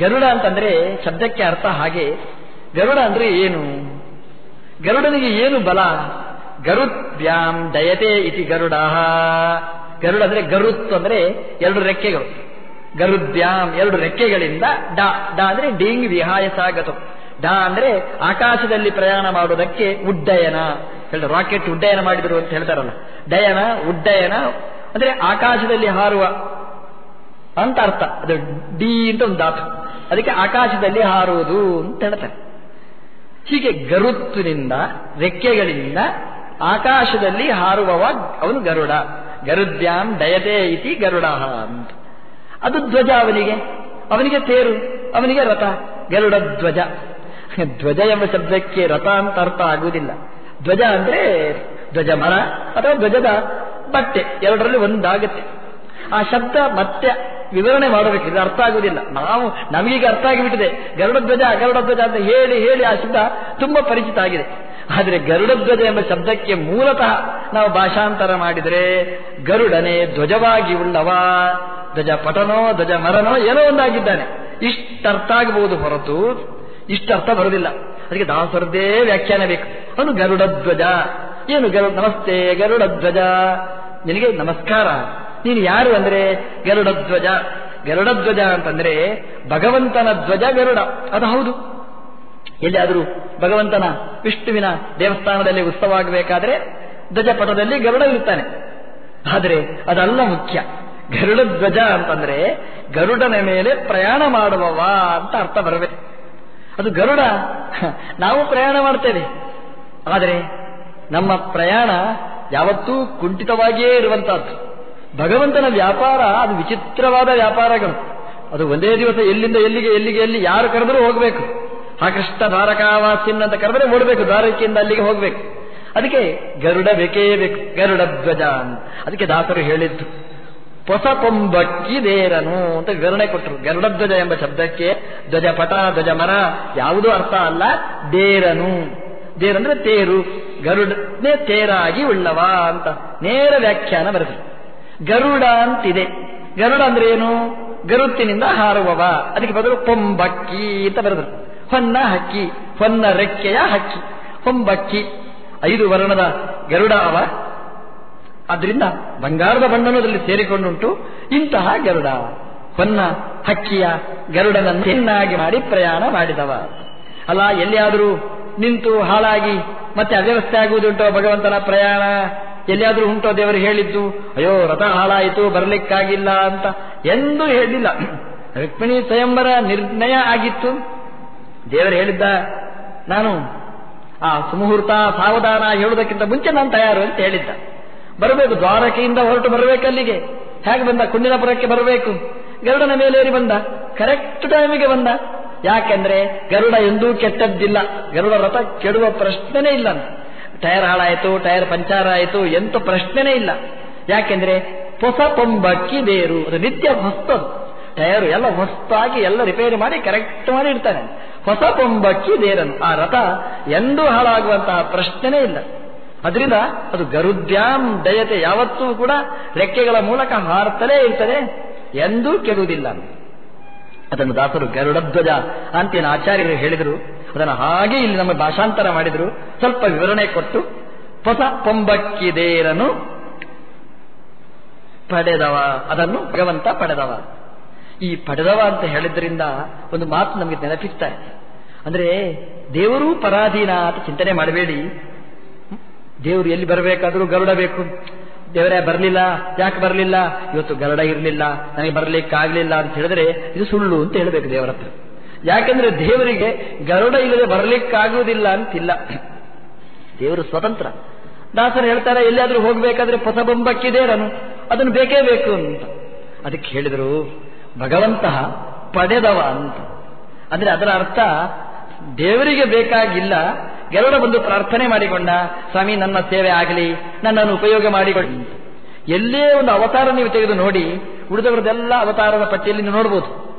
ಗರುಡ ಅಂತಂದ್ರೆ ಶಬ್ದಕ್ಕೆ ಅರ್ಥ ಹಾಗೆ, ಗರುಡ ಅಂದ್ರೆ ಏನು? ಗರುಡನಿಗೆ ಏನು ಬಲ? ಗರುತ್ವ್ಯಾಂ ದಯತೆ ಇತಿ ಗರುಡ ಗರುಡ ಅಂದ್ರೆ ಗರುತ್ ಅಂದ್ರೆ ಎರಡು ರೆಕ್ಕೆಗಳು. ಗರುದ್ಯಾಂ ಎರಡು ರೆಕ್ಕೆಗಳಿಂದ ಡಾ. ಡಾ ಅಂದ್ರೆ ಡಿಂಗ್ ವಿಹಾಯ ಸಾಗತು. ಡಾ ಅಂದ್ರೆ ಆಕಾಶದಲ್ಲಿ ಪ್ರಯಾಣ ಮಾಡುವುದಕ್ಕೆ ಉಡ್ಡಯನ. ಹೇಳ ರಾಕೆಟ್ ಉಡ್ಡಯನ ಮಾಡಿದರು ಅಂತ ಹೇಳ್ತಾರಲ್ಲ. ಡಯನ, ಉಡ್ಡಯನ ಅಂದ್ರೆ ಆಕಾಶದಲ್ಲಿ ಹಾರುವ ಅಂತ ಅರ್ಥ. ಅದು ಡಿ ಅಂತ ಒಂದು ಧಾತು ಅದಕ್ಕೆ ಆಕಾಶದಲ್ಲಿ ಹಾರುವುದು ಅಂತ ಹೇಳ್ತಾರೆ. ಹೀಗೆ ಗರುತ್ತಿನಿಂದ ರೆಕ್ಕೆಗಳಿಂದ ಆಕಾಶದಲ್ಲಿ ಹಾರುವವ ಅವನು ಗರುಡ. ಗರುದ್ಯಾಂ ಡಯತೆ ಇತಿ ಗರುಡ ಅಂತ. ಅದು ಧ್ವಜ ಅವನಿಗೆ. ಅವನಿಗೆ ತೇರು, ಅವನಿಗೆ ರಥ. ಗರುಡ ಧ್ವಜ. ಧ್ವಜ ಎಂಬ ಶಬ್ದಕ್ಕೆ ರಥ ಅಂತ ಅರ್ಥ ಆಗುವುದಿಲ್ಲ. ಧ್ವಜ ಅಂದ್ರೆ ಧ್ವಜ ಮರ ಅಥವಾ ಧ್ವಜದ ಬಟ್ಟೆ. ಎರಡರಲ್ಲಿ ಒಂದಾಗುತ್ತೆ. ಆ ಶಬ್ದ ಮತ್ತೆ ವಿವರಣೆ ಮಾಡಬೇಕು ಇದು ಅರ್ಥ ಆಗುವುದಿಲ್ಲ. ನಾವು ನಮಗೀಗ ಅರ್ಥ ಆಗಿಬಿಟ್ಟಿದೆ. ಗರುಡಧ್ವಜ ಗರುಡಧ್ವಜ ಅಂತ ಹೇಳಿ ಹೇಳಿ ಆ ಶಬ್ದ ತುಂಬಾ ಪರಿಚಿತ ಆಗಿದೆ. ಆದರೆ ಗರುಡಧ್ವಜ ಎಂಬ ಶಬ್ದಕ್ಕೆ ಮೂಲತಃ ನಾವು ಭಾಷಾಂತರ ಮಾಡಿದರೆ ಗರುಡನೆ ಧ್ವಜವಾಗಿ ಉಳ್ಳವ. ಧ್ವಜ ಪಟನೋ ಧ್ವಜ ಮರನೋ ಏನೋ ಒಂದಾಗಿದ್ದಾನೆ. ಇಷ್ಟರ್ಥ ಆಗಬಹುದು ಹೊರತು ಇಷ್ಟರ್ಥ ಬರುವುದಿಲ್ಲ. ಅದಕ್ಕೆ ದಾಸರದ್ದೇ ವ್ಯಾಖ್ಯಾನ ಬೇಕು. ಅವನು ಗರುಡಧ್ವಜ. ಏನು ಗರು, ನಮಸ್ತೆ ಗರುಡಧ್ವಜ. ನಿನಗೆ ನಮಸ್ಕಾರ. ನೀನು ಯಾರು ಅಂದ್ರೆ? ಗರುಡ ಧ್ವಜ. ಅಂತಂದ್ರೆ ಭಗವಂತನ ಧ್ವಜ ಗರುಡ. ಅದು ಹೌದು. ಎಲ್ಲಿಯಾದರೂ ಭಗವಂತನ ವಿಷ್ಣುವಿನ ದೇವಸ್ಥಾನದಲ್ಲಿ ಉತ್ಸವ ಆಗಬೇಕಾದ್ರೆ ಧ್ವಜಪಟದಲ್ಲಿ ಗರುಡ ಇರುತ್ತಾನೆ. ಆದರೆ ಅದಲ್ಲ ಮುಖ್ಯ. ಗರುಡ ಧ್ವಜ ಅಂತಂದ್ರೆ ಗರುಡನ ಮೇಲೆ ಪ್ರಯಾಣ ಮಾಡುವವ ಅಂತ ಅರ್ಥ ಬರಬೇಕು. ಅದು ಗರುಡ. ನಾವು ಪ್ರಯಾಣ ಮಾಡ್ತೇವೆ. ಆದರೆ ನಮ್ಮ ಪ್ರಯಾಣ ಯಾವತ್ತೂ ಕುಂಠಿತವಾಗಿಯೇ ಇರುವಂತಹದ್ದು. ಭಗವಂತನ ವ್ಯಾಪಾರ, ಅದು ವಿಚಿತ್ರವಾದ ವ್ಯಾಪಾರಗಳು ಅದು ಒಂದೇ ದಿವಸ ಎಲ್ಲಿಂದ ಎಲ್ಲಿಗೆ ಎಲ್ಲಿಗೆ, ಎಲ್ಲಿ, ಯಾರು ಕರೆದರೂ ಹೋಗಬೇಕು. ಆ ಕೃಷ್ಣ ದ್ವಾರಕಾವಾಸಿನ್ ಅಂತ ಕರೆದರೆ ಓಡಬೇಕು ದ್ವಾರಕೆಯಿಂದ ಅಲ್ಲಿಗೆ ಹೋಗಬೇಕು. ಅದಕ್ಕೆ ಗರುಡ ಬೇಕೇ ಬೇಕು, ಗರುಡ ಧ್ವಜ ಅದಕ್ಕೆ ದಾಸರು ಹೇಳಿದ್ದು ಹೊಸ ದೇರನು ಅಂತ ವಿವರಣೆ ಕೊಟ್ಟರು. ಗರುಡಧ್ವಜ ಎಂಬ ಶಬ್ದಕ್ಕೆ ಧ್ವಜಪಟ ಧ್ವಜ ಮರ, ಯಾವುದೂ ಅರ್ಥ ಅಲ್ಲ. ದೇರನು. ದೇರಂದ್ರೆ ತೇರು. ಗರುಡನೇ ತೇರಾಗಿ ಉಳ್ಳವ ಅಂತ. ನೇರ ವ್ಯಾಖ್ಯಾನ ಬರೆದರು. ಗರುಡ ಅಂತಿದೆ. ಗರುಡ ಅಂದ್ರೆ ಏನು? ಗರುತ್ತಿನಿಂದ ಹಾರುವವ. ಅದಕ್ಕೆ ಬದಲು ಪೊಂಬಕ್ಕಿ ಅಂತ ಬರೆದರು. ಹೊನ್ನ ಹಕ್ಕಿ, ಹೊನ್ನ ರೆಕ್ಕೆಯ ಹಕ್ಕಿ. ಹೊಂಬಕ್ಕಿ ಐದು ವರ್ಣದ ಗರುಡ ಅವ. ಅದರಿಂದ ಬಂಗಾರದ ಬಣ್ಣನದಲ್ಲಿ ಸೇರಿಕೊಂಡುಂಟು ಇಂತಹ ಗರುಡ. ಹೊನ್ನ ಹಕ್ಕಿಯ ಗರುಡನನ್ನು ಚೆನ್ನಾಗಿ ಮಾಡಿ ಪ್ರಯಾಣ ಮಾಡಿದವ. ಅಲ್ಲ, ಎಲ್ಲಿಯಾದರೂ ನಿಂತು ಹಾಳಾಗಿ ಮತ್ತೆ ಅವ್ಯವಸ್ಥೆ ಆಗುವುದುಂಟೋ ಭಗವಂತನ ಪ್ರಯಾಣ? ಎಲ್ಲಿಯಾದರೂ ಉಂಟೋ ದೇವರು ಹೇಳಿದ್ದು, ಅಯ್ಯೋ, ರಥ ಹಾಳಾಯಿತು, ಬರಲಿಕ್ಕಾಗಿಲ್ಲ ಅಂತ ಎಂದೂ ಹೇಳಿಲ್ಲ. ರುಕ್ಮಿಣಿ ಸ್ವಯಂವರ ನಿರ್ಣಯ ಆಗಿತ್ತು. ದೇವರು ಹೇಳಿದ್ದ, ನಾನು ಆ ಸುಮುಹೂರ್ತ ಸಾವಧಾನ ಹೇಳುವುದಕ್ಕಿಂತ ಮುಂಚೆ ನಾನು ತಯಾರು ಅಂತ ಹೇಳಿದ್ದ. ಬರಬೇಕು, ದ್ವಾರಕೆಯಿಂದ ಹೊರಟು ಬರಬೇಕಲ್ಲಿಗೆ. ಹೇಗೆ ಬಂದ? ಕುಂಡಿನಪುರಕ್ಕೆ ಬರಬೇಕು. ಗರುಡನ ಮೇಲೇರಿ ಬಂದ. ಕರೆಕ್ಟ್ ಟೈಮಿಗೆ ಬಂದ. ಯಾಕೆಂದ್ರೆ ಗರುಡ ಎಂದೂ ಕೆಟ್ಟದ್ದಿಲ್ಲ. ಗರುಡ ರಥ ಕೆಡುವ ಪ್ರಶ್ನೆನೇ ಇಲ್ಲ ಟೈರ್ ಹಾಳಾಯಿತು, ಟೈರ್ ಪಂಚರ್ ಆಯಿತು, ಎಂತ ಪ್ರಶ್ನೆನೇ ಇಲ್ಲ. ಯಾಕೆಂದ್ರೆ ಹೊಸ ಪೊಂಬಕ್ಕಿ ಬೇರು, ಅದು ನಿತ್ಯ ಹೊಸ್ತದು. ಟೈರು ಎಲ್ಲ ಹೊಸ್ತಾಗಿ ಎಲ್ಲ ರಿಪೇರಿ ಮಾಡಿ ಕರೆಕ್ಟ್ ಮಾಡಿ ಇಡ್ತಾನೆ ಹೊಸ ಪೊಂಬಕ್ಕಿ ಬೇರನು ಆ ರಥ ಎಂದೂ ಹಾಳಾಗುವಂತಹ ಪ್ರಶ್ನೆನೇ ಇಲ್ಲ. ಅದರಿಂದ ಅದು ಗರುದ್ಯಾಂ ದಯತೆ ಯಾವತ್ತೂ ಕೂಡ ರೆಕ್ಕೆಗಳ ಮೂಲಕ ಹಾರ್ತಲೇ ಇರ್ತದೆ ಎಂದೂ ಕೆಡುವುದಿಲ್ಲ ಅದನ್ನು ದಾಸರು ಗರುಡಧ್ವಜ ಅಂತೇನು ಆಚಾರ್ಯರು ಹೇಳಿದರು. ಅದನ್ನು ಹಾಗೆ ಇಲ್ಲಿ ನಮಗೆ ಭಾಷಾಂತರ ಮಾಡಿದರು. ಸ್ವಲ್ಪ ವಿವರಣೆ ಕೊಟ್ಟು, ಹೊಸ ಪೊಂಬಕ್ಕಿದೇರನು ಪಡೆದವ, ಅದನ್ನು ಭಗವಂತ ಪಡೆದವ. ಈ ಪಡೆದವ ಅಂತ ಹೇಳಿದ್ರಿಂದ ಒಂದು ಮಾತು ನಮಗೆ ನೆನಪಿಸ್ತಾ ಇದೆ. ಅಂದ್ರೆ, ದೇವರೂ ಪರಾಧೀನ ಅಂತ ಚಿಂತನೆ ಮಾಡಬೇಡಿ. ದೇವರು ಎಲ್ಲಿ ಬರಬೇಕಾದ್ರೂ ಗರುಡ ಬೇಕು ದೇವರೇ ಬರಲಿಲ್ಲ, ಯಾಕೆ ಬರಲಿಲ್ಲ? ಇವತ್ತು ಗರುಡ ಇರಲಿಲ್ಲ, ನನಗೆ ಬರಲಿಕ್ಕಾಗಲಿಲ್ಲ ಅಂತ ಹೇಳಿದ್ರೆ ಇದು ಸುಳ್ಳು ಅಂತ ಹೇಳಬೇಕು ದೇವರ ಹತ್ರ. ಯಾಕಂದ್ರೆ ದೇವರಿಗೆ ಗರುಡ ಇಲ್ಲದೆ ಬರಲಿಕ್ಕಾಗುವುದಿಲ್ಲ ಅಂತಿಲ್ಲ. ದೇವರು ಸ್ವತಂತ್ರ. ದಾಸರು ಹೇಳ್ತಾರೆ, ಎಲ್ಲಿಯಾದ್ರೂ ಹೋಗ್ಬೇಕಾದ್ರೆ ನಾನು ಅದನ್ನು ಬೇಕೇ ಬೇಕು ಅಂತ. ಅದಕ್ಕೆ ಹೇಳಿದರು, ಭಗವಂತ ಪಡೆದವ ಅಂತ. ಅಂದ್ರೆ ಅದರ ಅರ್ಥ, ದೇವರಿಗೆ ಬೇಕಾಗಿಲ್ಲ, ಗರುಡ ಬಂದು ಪ್ರಾರ್ಥನೆ ಮಾಡಿಕೊಂಡ, ಸ್ವಾಮಿ, ನನ್ನ ಸೇವೆ ಆಗಲಿ, ನನ್ನನ್ನು ಉಪಯೋಗ ಮಾಡಿಕೊಳ್ಳಿ ಎಲ್ಲೇ ಒಂದು ಅವತಾರ ನೀವು ತೆಗೆದು ನೋಡಿ, ಉಳಿದವರದೆಲ್ಲ ಅವತಾರದ ಪಟ್ಟಿಯಲ್ಲಿ ನೋಡಬಹುದು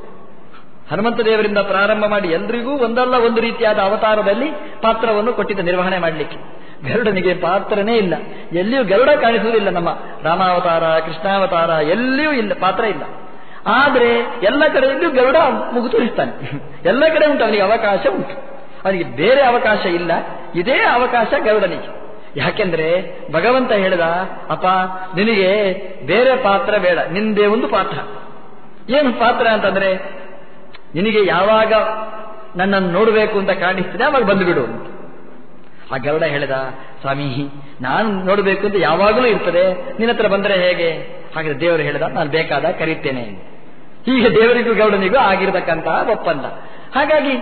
ಹನುಮಂತ ದೇವರಿಂದ ಪ್ರಾರಂಭ ಮಾಡಿ ಎಲ್ರಿಗೂ ಒಂದಲ್ಲ ಒಂದು ರೀತಿಯಾದ ಅವತಾರದಲ್ಲಿ ಪಾತ್ರವನ್ನು ಕೊಟ್ಟಿದ್ದ ನಿರ್ವಹಣೆ ಮಾಡಲಿಕ್ಕೆ. ಗರುಡನಿಗೆ ಪಾತ್ರನೇ ಇಲ್ಲ. ಎಲ್ಲಿಯೂ ಗರುಡ ಕಾಣಿಸುವುದಿಲ್ಲ ನಮ್ಮ ರಾಮಾವತಾರ, ಕೃಷ್ಣಾವತಾರ, ಎಲ್ಲಿಯೂ ಇಲ್ಲ, ಪಾತ್ರ ಇಲ್ಲ. ಆದರೆ ಎಲ್ಲ ಕಡೆಯಲ್ಲೂ ಗರುಡ ಮುಗು ತೋರಿಸ್ತಾನೆ ಎಲ್ಲ ಕಡೆ ಉಂಟು, ಅವನಿಗೆ ಅವಕಾಶ ಉಂಟು. ಅವನಿಗೆ ಬೇರೆ ಅವಕಾಶ ಇಲ್ಲ. ಇದೇ ಅವಕಾಶ ಗರುಡನಿಗೆ. ಯಾಕೆಂದ್ರೆ ಭಗವಂತ ಹೇಳಿದ, ಅಪ್ಪ, ನಿನಗೆ ಬೇರೆ ಪಾತ್ರ ಬೇಡ. ನಿಂದೇ ಒಂದು ಪಾತ್ರ. ಏನು ಪಾತ್ರ ಅಂತಂದ್ರೆ ನಿನಗೆ ಯಾವಾಗ ನನ್ನನ್ನು ನೋಡಬೇಕು ಅಂತ ಕಾಣಿಸ್ತದೆ, ಅವಾಗ ಬಂದುಬಿಡು ಆ ಗರುಡ ಹೇಳಿದ, ಸ್ವಾಮಿ, ನಾನು ನೋಡಬೇಕು ಅಂತ ಯಾವಾಗಲೂ ಇರ್ತದೆ, ನಿನ್ನ ಹತ್ರ ಬಂದರೆ ಹೇಗೆ? ಹಾಗೆ ದೇವರು ಹೇಳಿದ, ನಾನು ಬೇಕಾದ ಕರೀತೇನೆ ಹೀಗೆ ದೇವರಿಗೂ ಗೌಡನಿಗೂ ಆಗಿರತಕ್ಕಂತಹ ಒಪ್ಪಂದ. ಹಾಗಾಗಿ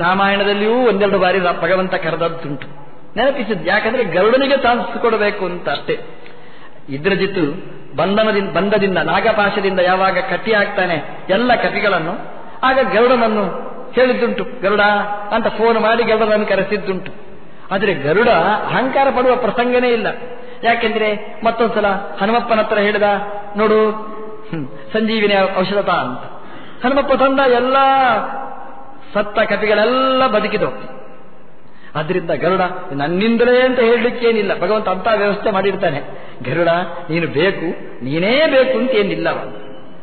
ರಾಮಾಯಣದಲ್ಲಿಯೂ ಒಂದೆರಡು ಬಾರಿ ಭಗವಂತ ಕರೆದದ್ದುಂಟು. ನೆನಪಿಸಿದ್ದು ಯಾಕಂದ್ರೆ ಗರುಡನಿಗೆ ಚಾನ್ಸ್ ಕೊಡಬೇಕು ಅಂತ ಅಷ್ಟೇ. ಇದ್ರಜಿತ್ತು ಬಂಧನದಿಂದ ಬಂಧದಿಂದ ನಾಗಪಾಶದಿಂದ ಯಾವಾಗ ಕಟ್ಟಿ ಹಾಕ್ತಾನೆ ಎಲ್ಲ ಕಪಿಗಳನ್ನು, ಆಗ ಗರುಡನನ್ನು ಹೇಳಿದ್ದುಂಟು, ಗರುಡ ಅಂತ ಫೋನ್ ಮಾಡಿ ಗರುಡನನ್ನು ಕರೆಸಿದ್ದುಂಟು. ಆದರೆ ಗರುಡ ಅಹಂಕಾರ ಪಡುವ ಪ್ರಸಂಗನೇ ಇಲ್ಲ. ಯಾಕೆಂದ್ರೆ ಮತ್ತೊಂದ್ಸಲ ಹನುಮಪ್ಪನ ಹತ್ರ ಹೇಳಿದ, ನೋಡು ಸಂಜೀವಿನಿ ಔಷಧತ ಅಂತ. ಹನುಮಪ್ಪ ತಂದ ಎಲ್ಲ ಸತ್ತ ಕಪಿಗಳೆಲ್ಲ ಬದುಕಿದವು. ಅದರಿಂದ ಗರುಡ ನನ್ನಿಂದಲೇ ಅಂತ ಹೇಳಲಿಕ್ಕೇನಿಲ್ಲ ಭಗವಂತ ಅಂತ ವ್ಯವಸ್ಥೆ ಮಾಡಿರ್ತಾನೆ. ಗರುಡ, ನೀನು ಬೇಕು, ನೀನೇ ಬೇಕು ಅಂತ ಏನಿಲ್ಲ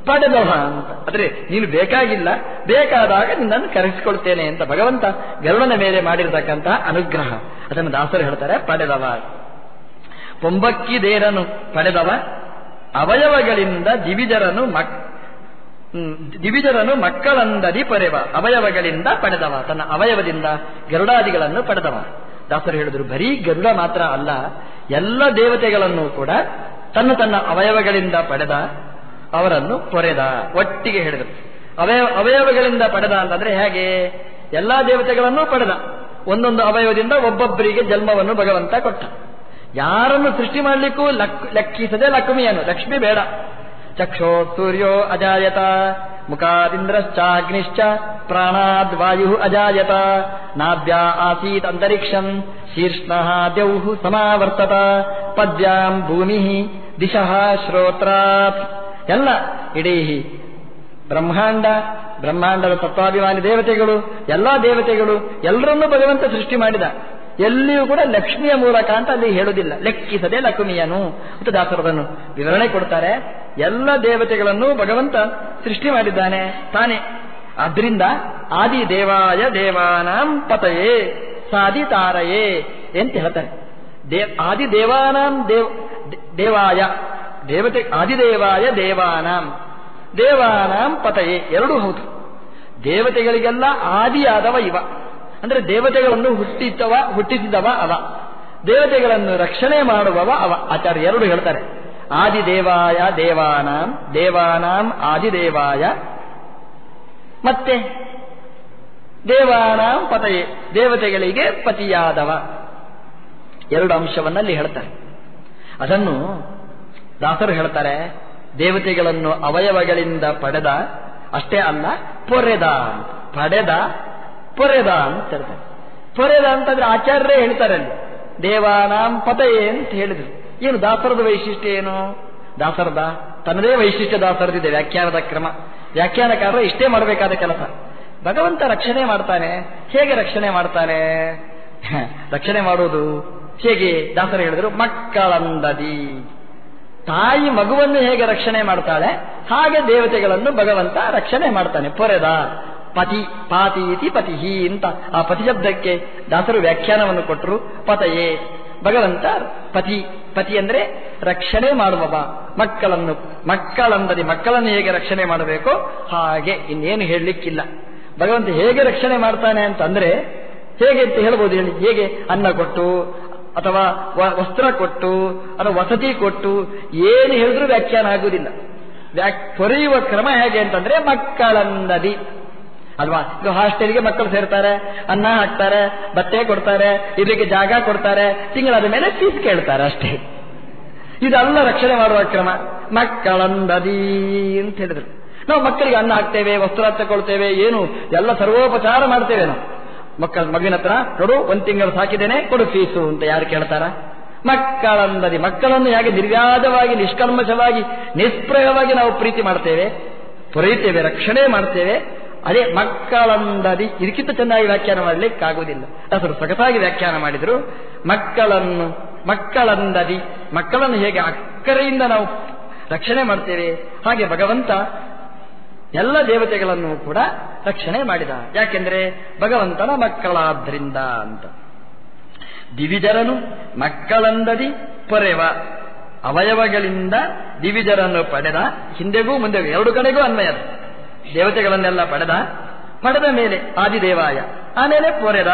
ಪಡೆದವ ಅಂತ. ಆದ್ರೆ ನೀನು ಬೇಕಾಗಿಲ್ಲ. ಬೇಕಾದಾಗ ನಿನ್ನನ್ನು ಕರೆಸಿಕೊಳ್ತೇನೆ ಅಂತ ಭಗವಂತ ಗರುಡನ ಮೇಲೆ ಮಾಡಿರತಕ್ಕಂತಹ ಅನುಗ್ರಹ. ಅದನ್ನು ದಾಸರು ಹೇಳ್ತಾರೆ, ಪಡೆದವ. ಪೊಂಬಕ್ಕಿದೇರನು ಪಡೆದವ, ಅವಯವಗಳಿಂದ ದಿವಿಜರನು ಮಕ್ ದಿವಿಜರನು ಮಕ್ಕಳಂದದಿ ಪರೆವ ಅವಯವಗಳಿಂದ ಪಡೆದವ, ತನ್ನ ಅವಯವದಿಂದ ಗರುಡಾದಿಗಳನ್ನು ಪಡೆದವ. ದಾಸರು ಹೇಳಿದ್ರು, ಬರೀ ಗರುಡ ಮಾತ್ರ ಅಲ್ಲ, ಎಲ್ಲ ದೇವತೆಗಳನ್ನು ಕೂಡ ತನ್ನ ತನ್ನ ಅವಯವಗಳಿಂದ ಪಡೆದ, ಅವರನ್ನು ಪೊರೆದ ಒಟ್ಟಿಗೆ ಹೇಳಿದರು. ಅವಯವ ಅವಯವಗಳಿಂದ ಪಡೆದ ಅಂತಂದ್ರೆ ಹೇಗೆ? ಎಲ್ಲಾ ದೇವತೆಗಳನ್ನು ಪಡೆದ. ಒಂದೊಂದು ಅವಯವದಿಂದ ಒಬ್ಬೊಬ್ಬರಿಗೆ ಜನ್ಮವನ್ನು ಭಗವಂತ ಕೊಟ್ಟ. ಯಾರನ್ನು ಸೃಷ್ಟಿ ಮಾಡಲಿಕ್ಕೂ ಲೆಕ್ಕಿಸದೆ ಲಕ್ಷ್ಮಿಯನ್ನು, ಲಕ್ಷ್ಮಿ ಬೇಡ. ಚಕ್ಷೋ ಸೂರ್ಯೋ ಅಜಾಯತ ಮುಖಾದಿಂದ್ರಶ್ಚಾಗ್ನಿಶ್ಚ ಪ್ರಾಣಾದ್ವಾಯು ಅಜಾಯತ ನಾಭ್ಯಾ ಆಸೀತ್ ಅಂತರಿಕ್ಷಂ ಶೀರ್ಷ್ಣ ದೌಹು ಸಮಾವರ್ತತ ಪದ್ಯಾಂ ಭೂಮಿ ದಿಶಃ ಶ್ರೋತ್ರಾತ್ ಎಲ್ಲ ಇಡೀ ಬ್ರಹ್ಮಾಂಡ, ಬ್ರಹ್ಮಾಂಡದ ತತ್ವಾಭಿಮಾನಿ ದೇವತೆಗಳು, ಎಲ್ಲಾ ದೇವತೆಗಳು ಎಲ್ಲರನ್ನೂ ಭಗವಂತ ಸೃಷ್ಟಿ ಮಾಡಿದ. ಎಲ್ಲಿಯೂ ಕೂಡ ಲಕ್ಷ್ಮಿಯ ಮೂಲಕ ಅಂತ ಅಲ್ಲಿ ಹೇಳುವುದಿಲ್ಲ. ಲೆಕ್ಕಿಸದೆ ಲಕ್ಷ್ಮಿಯನು ಅಂತ ದಾಸರದನ್ನು ವಿವರಣೆ ಕೊಡ್ತಾರೆ, ಎಲ್ಲ ದೇವತೆಗಳನ್ನು ಭಗವಂತ ಸೃಷ್ಟಿ ಮಾಡಿದ್ದಾನೆ, ತಾನೆ. ಆದ್ರಿಂದ ಆದಿ ದೇವಾಯ ದೇವಾನಾಂ ಪತಯೇ ಸಾದಿ ತಾರಯೇ ಅಂತ ಹೇಳ್ತಾರೆ. ಆದಿ ದೇವಾನಾಂ ದೇವ ದೇವಾಯ, ದೇವತೆ, ಆದಿದೇವಾಯ ದೇವಾನಾಂ ದೇವಾನಾಂ ಪತಯೇ. ಎರಡೂ ಹೌದು. ದೇವತೆಗಳಿಗೆಲ್ಲ ಆದಿಯಾದವ ಇವ. ಅಂದ್ರೆ ದೇವತೆಗಳನ್ನು ಹುಟ್ಟಿದ್ದವ ಹುಟ್ಟಿಸಿದವ ಅವ. ದೇವತೆಗಳನ್ನು ರಕ್ಷಣೆ ಮಾಡುವವ ಅವ. ಆಚಾರ್ಯ ಎರಡು ಹೇಳ್ತಾರೆ. ಆದಿದೇವಾಯ ದೇವಾನಾಂ ದೇವಾನಾಂ ಆದಿದೇವಾಯ. ಮತ್ತೆ ದೇವಾನಾಂ ಪತಯೇ, ದೇವತೆಗಳಿಗೆ ಪತಿಯಾದವ. ಎರಡು ಅಂಶವನ್ನಲ್ಲಿ ಹೇಳ್ತಾರೆ. ಅದನ್ನು ದಾಸರು ಹೇಳ್ತಾರೆ, ದೇವತೆಗಳನ್ನು ಅವಯವಗಳಿಂದ ಪಡೆದ, ಅಷ್ಟೇ ಅಲ್ಲ, ಪೊರೆದ, ಪಡೆದ ಪೊರೆದ ಅಂತ ಹೇಳ್ತಾರೆ. ಪೊರೆದ ಅಂತಂದ್ರೆ ಆಚಾರ್ಯರೇ ಹೇಳ್ತಾರೆ ಅಲ್ಲಿ. ದೇವಾನಾಂ ಪತಯೇ ಅಂತ ಹೇಳಿದ್ರು. ಏನು ದಾಸರದ ವೈಶಿಷ್ಟ್ಯ ಏನು? ದಾಸರದ? ತನ್ನದೇ ವೈಶಿಷ್ಟ್ಯ ದಾಸರದಿದೆ, ವ್ಯಾಖ್ಯಾನದ ಕ್ರಮ. ವ್ಯಾಖ್ಯಾನಕಾರರು ಇಷ್ಟೇ ಮಾಡಬೇಕಾದ ಕೆಲಸ. ಭಗವಂತ ರಕ್ಷಣೆ ಮಾಡ್ತಾನೆ. ಹೇಗೆ ರಕ್ಷಣೆ ಮಾಡ್ತಾನೆ? ರಕ್ಷಣೆ ಮಾಡುವುದು ಹೇಗೆ? ದಾಸರ ಹೇಳಿದ್ರು, ಮಕ್ಕಳಂದದಿ. ತಾಯಿ ಮಗುವನ್ನು ಹೇಗೆ ರಕ್ಷಣೆ ಮಾಡ್ತಾಳೆ? ಹಾಗೆ ದೇವತೆಗಳನ್ನು ಭಗವಂತ ರಕ್ಷಣೆ ಮಾಡ್ತಾನೆ, ಪೊರೆದ. ಪತಿ ಪಾತಿ ಇತಿ ಪತಿಹಿ ಅಂತ ಆ ಪತಿ ಶಬ್ದಕ್ಕೆ ದಾಸರು ವ್ಯಾಖ್ಯಾನವನ್ನು ಕೊಟ್ಟರು. ಪತಯೇ. ಭಗವಂತ ಪತಿ ಪತಿ ಅಂದ್ರೆ ರಕ್ಷಣೆ ಮಾಡುವವ. ಮಕ್ಕಳನ್ನು ಮಕ್ಕಳಂದದಿ ಮಕ್ಕಳನ್ನು ಹೇಗೆ ರಕ್ಷಣೆ ಮಾಡಬೇಕೋ? ಹಾಗೆ, ಇನ್ನೇನು ಹೇಳಲಿಕ್ಕಿಲ್ಲ. ಭಗವಂತ ಹೇಗೆ ರಕ್ಷಣೆ ಮಾಡ್ತಾನೆ ಅಂತಂದ್ರೆ, ಹೇಗೆ ಅಂತ ಹೇಳ್ಬೋದು ಹೇಳಿ. ಹೇಗೆ? ಅನ್ನ ಕೊಟ್ಟು, ಅಥವಾ ವಸ್ತ್ರ ಕೊಟ್ಟು, ಅಥವಾ ವಸತಿ ಕೊಟ್ಟು, ಏನು ಹೇಳಿದ್ರೂ ವ್ಯಾಖ್ಯಾನ ಆಗುವುದಿಲ್ಲ. ತೊರೆಯುವ ಕ್ರಮ ಹೇಗೆ ಅಂತಂದ್ರೆ ಮಕ್ಕಳಂದದಿ ಅಲ್ವಾ? ಇದು ಹಾಸ್ಟೆಲ್ಗೆ ಮಕ್ಕಳು ಸೇರ್ತಾರೆ, ಅನ್ನ ಹಾಕ್ತಾರೆ, ಬಟ್ಟೆ ಕೊಡ್ತಾರೆ ಇದಕ್ಕೆ ಜಾಗ ಕೊಡ್ತಾರೆ ತಿಂಗಳಾದ ಮೇಲೆ ಫೀಸ್ ಕೇಳ್ತಾರೆ ಅಷ್ಟೇ. ಇದೆಲ್ಲ ರಕ್ಷಣೆ ಮಾಡುವ ಕ್ರಮ ಮಕ್ಕಳಂದದಿ ಅಂತ ಹೇಳಿದ್ರು. ನಾವು ಮಕ್ಕಳಿಗೆ ಅನ್ನ ಹಾಕ್ತೇವೆ ವಸ್ತ್ರ ತಗೊಳ್ತೇವೆ, ಏನು, ಎಲ್ಲ ಸರ್ವೋಪಚಾರ ಮಾಡ್ತೇವೆ ನಾವು. ಮಕ್ಕಳ, ಮಗುವಿನ ಹತ್ರ, ನೋಡು, ಒಂದ್ ತಿಂಗಳು ಸಾಕಿದ್ದೇನೆ, ಕೊಡು ಫೀಸು ಅಂತ ಯಾರು ಕೇಳ್ತಾರ? ಮಕ್ಕಳಂದದಿ. ಮಕ್ಕಳನ್ನು ಹೇಗೆ ನಿರ್ವ್ಯಾಜವಾಗಿ ನಿಷ್ಕಲ್ಮಶವಾಗಿ ನಿಷ್ಪ್ರಯವಾಗಿ ನಾವು ಪ್ರೀತಿ ಮಾಡ್ತೇವೆ, ತೊರೆಯುತ್ತೇವೆ, ರಕ್ಷಣೆ ಮಾಡ್ತೇವೆ ಅದೇ ಮಕ್ಕಳಂದದಿ. ಇದಕ್ಕಿಂತ ಚೆನ್ನಾಗಿ ವ್ಯಾಖ್ಯಾನ ಮಾಡಲಿಕ್ಕಾಗುವುದಿಲ್ಲ ಅದರ ಸೊಗಸಾಗಿ ವ್ಯಾಖ್ಯಾನ ಮಾಡಿದರು. ಮಕ್ಕಳನ್ನು, ಮಕ್ಕಳಂದದಿ. ಮಕ್ಕಳನ್ನು ಹೇಗೆ ಅಕ್ಕರೆಯಿಂದ ನಾವು ರಕ್ಷಣೆ ಮಾಡ್ತೇವೆ? ಹಾಗೆ ಭಗವಂತ ಎಲ್ಲ ದೇವತೆಗಳನ್ನು ಕೂಡ ರಕ್ಷಣೆ ಮಾಡಿದ. ಯಾಕೆಂದ್ರೆ ಭಗವಂತನ ಮಕ್ಕಳಾದ್ರಿಂದ ಅಂತ. ದಿವಿಜರನು ಮಕ್ಕಳಂದದಿ ಪೊರೆವ. ಅವಯವಗಳಿಂದ ದಿವಿಜರನ್ನು ಪಡೆದ. ಹಿಂದೆಗೂ ಮುಂದೆಗೂ ಎರಡು ಕಡೆಗೂ ಅನ್ವಯ ದೇವತೆಗಳನ್ನೆಲ್ಲ ಪಡೆದ ಪಡೆದ ಮೇಲೆ ಆದಿದೇವಾಯ, ಆಮೇಲೆ ಪೊರೆದ,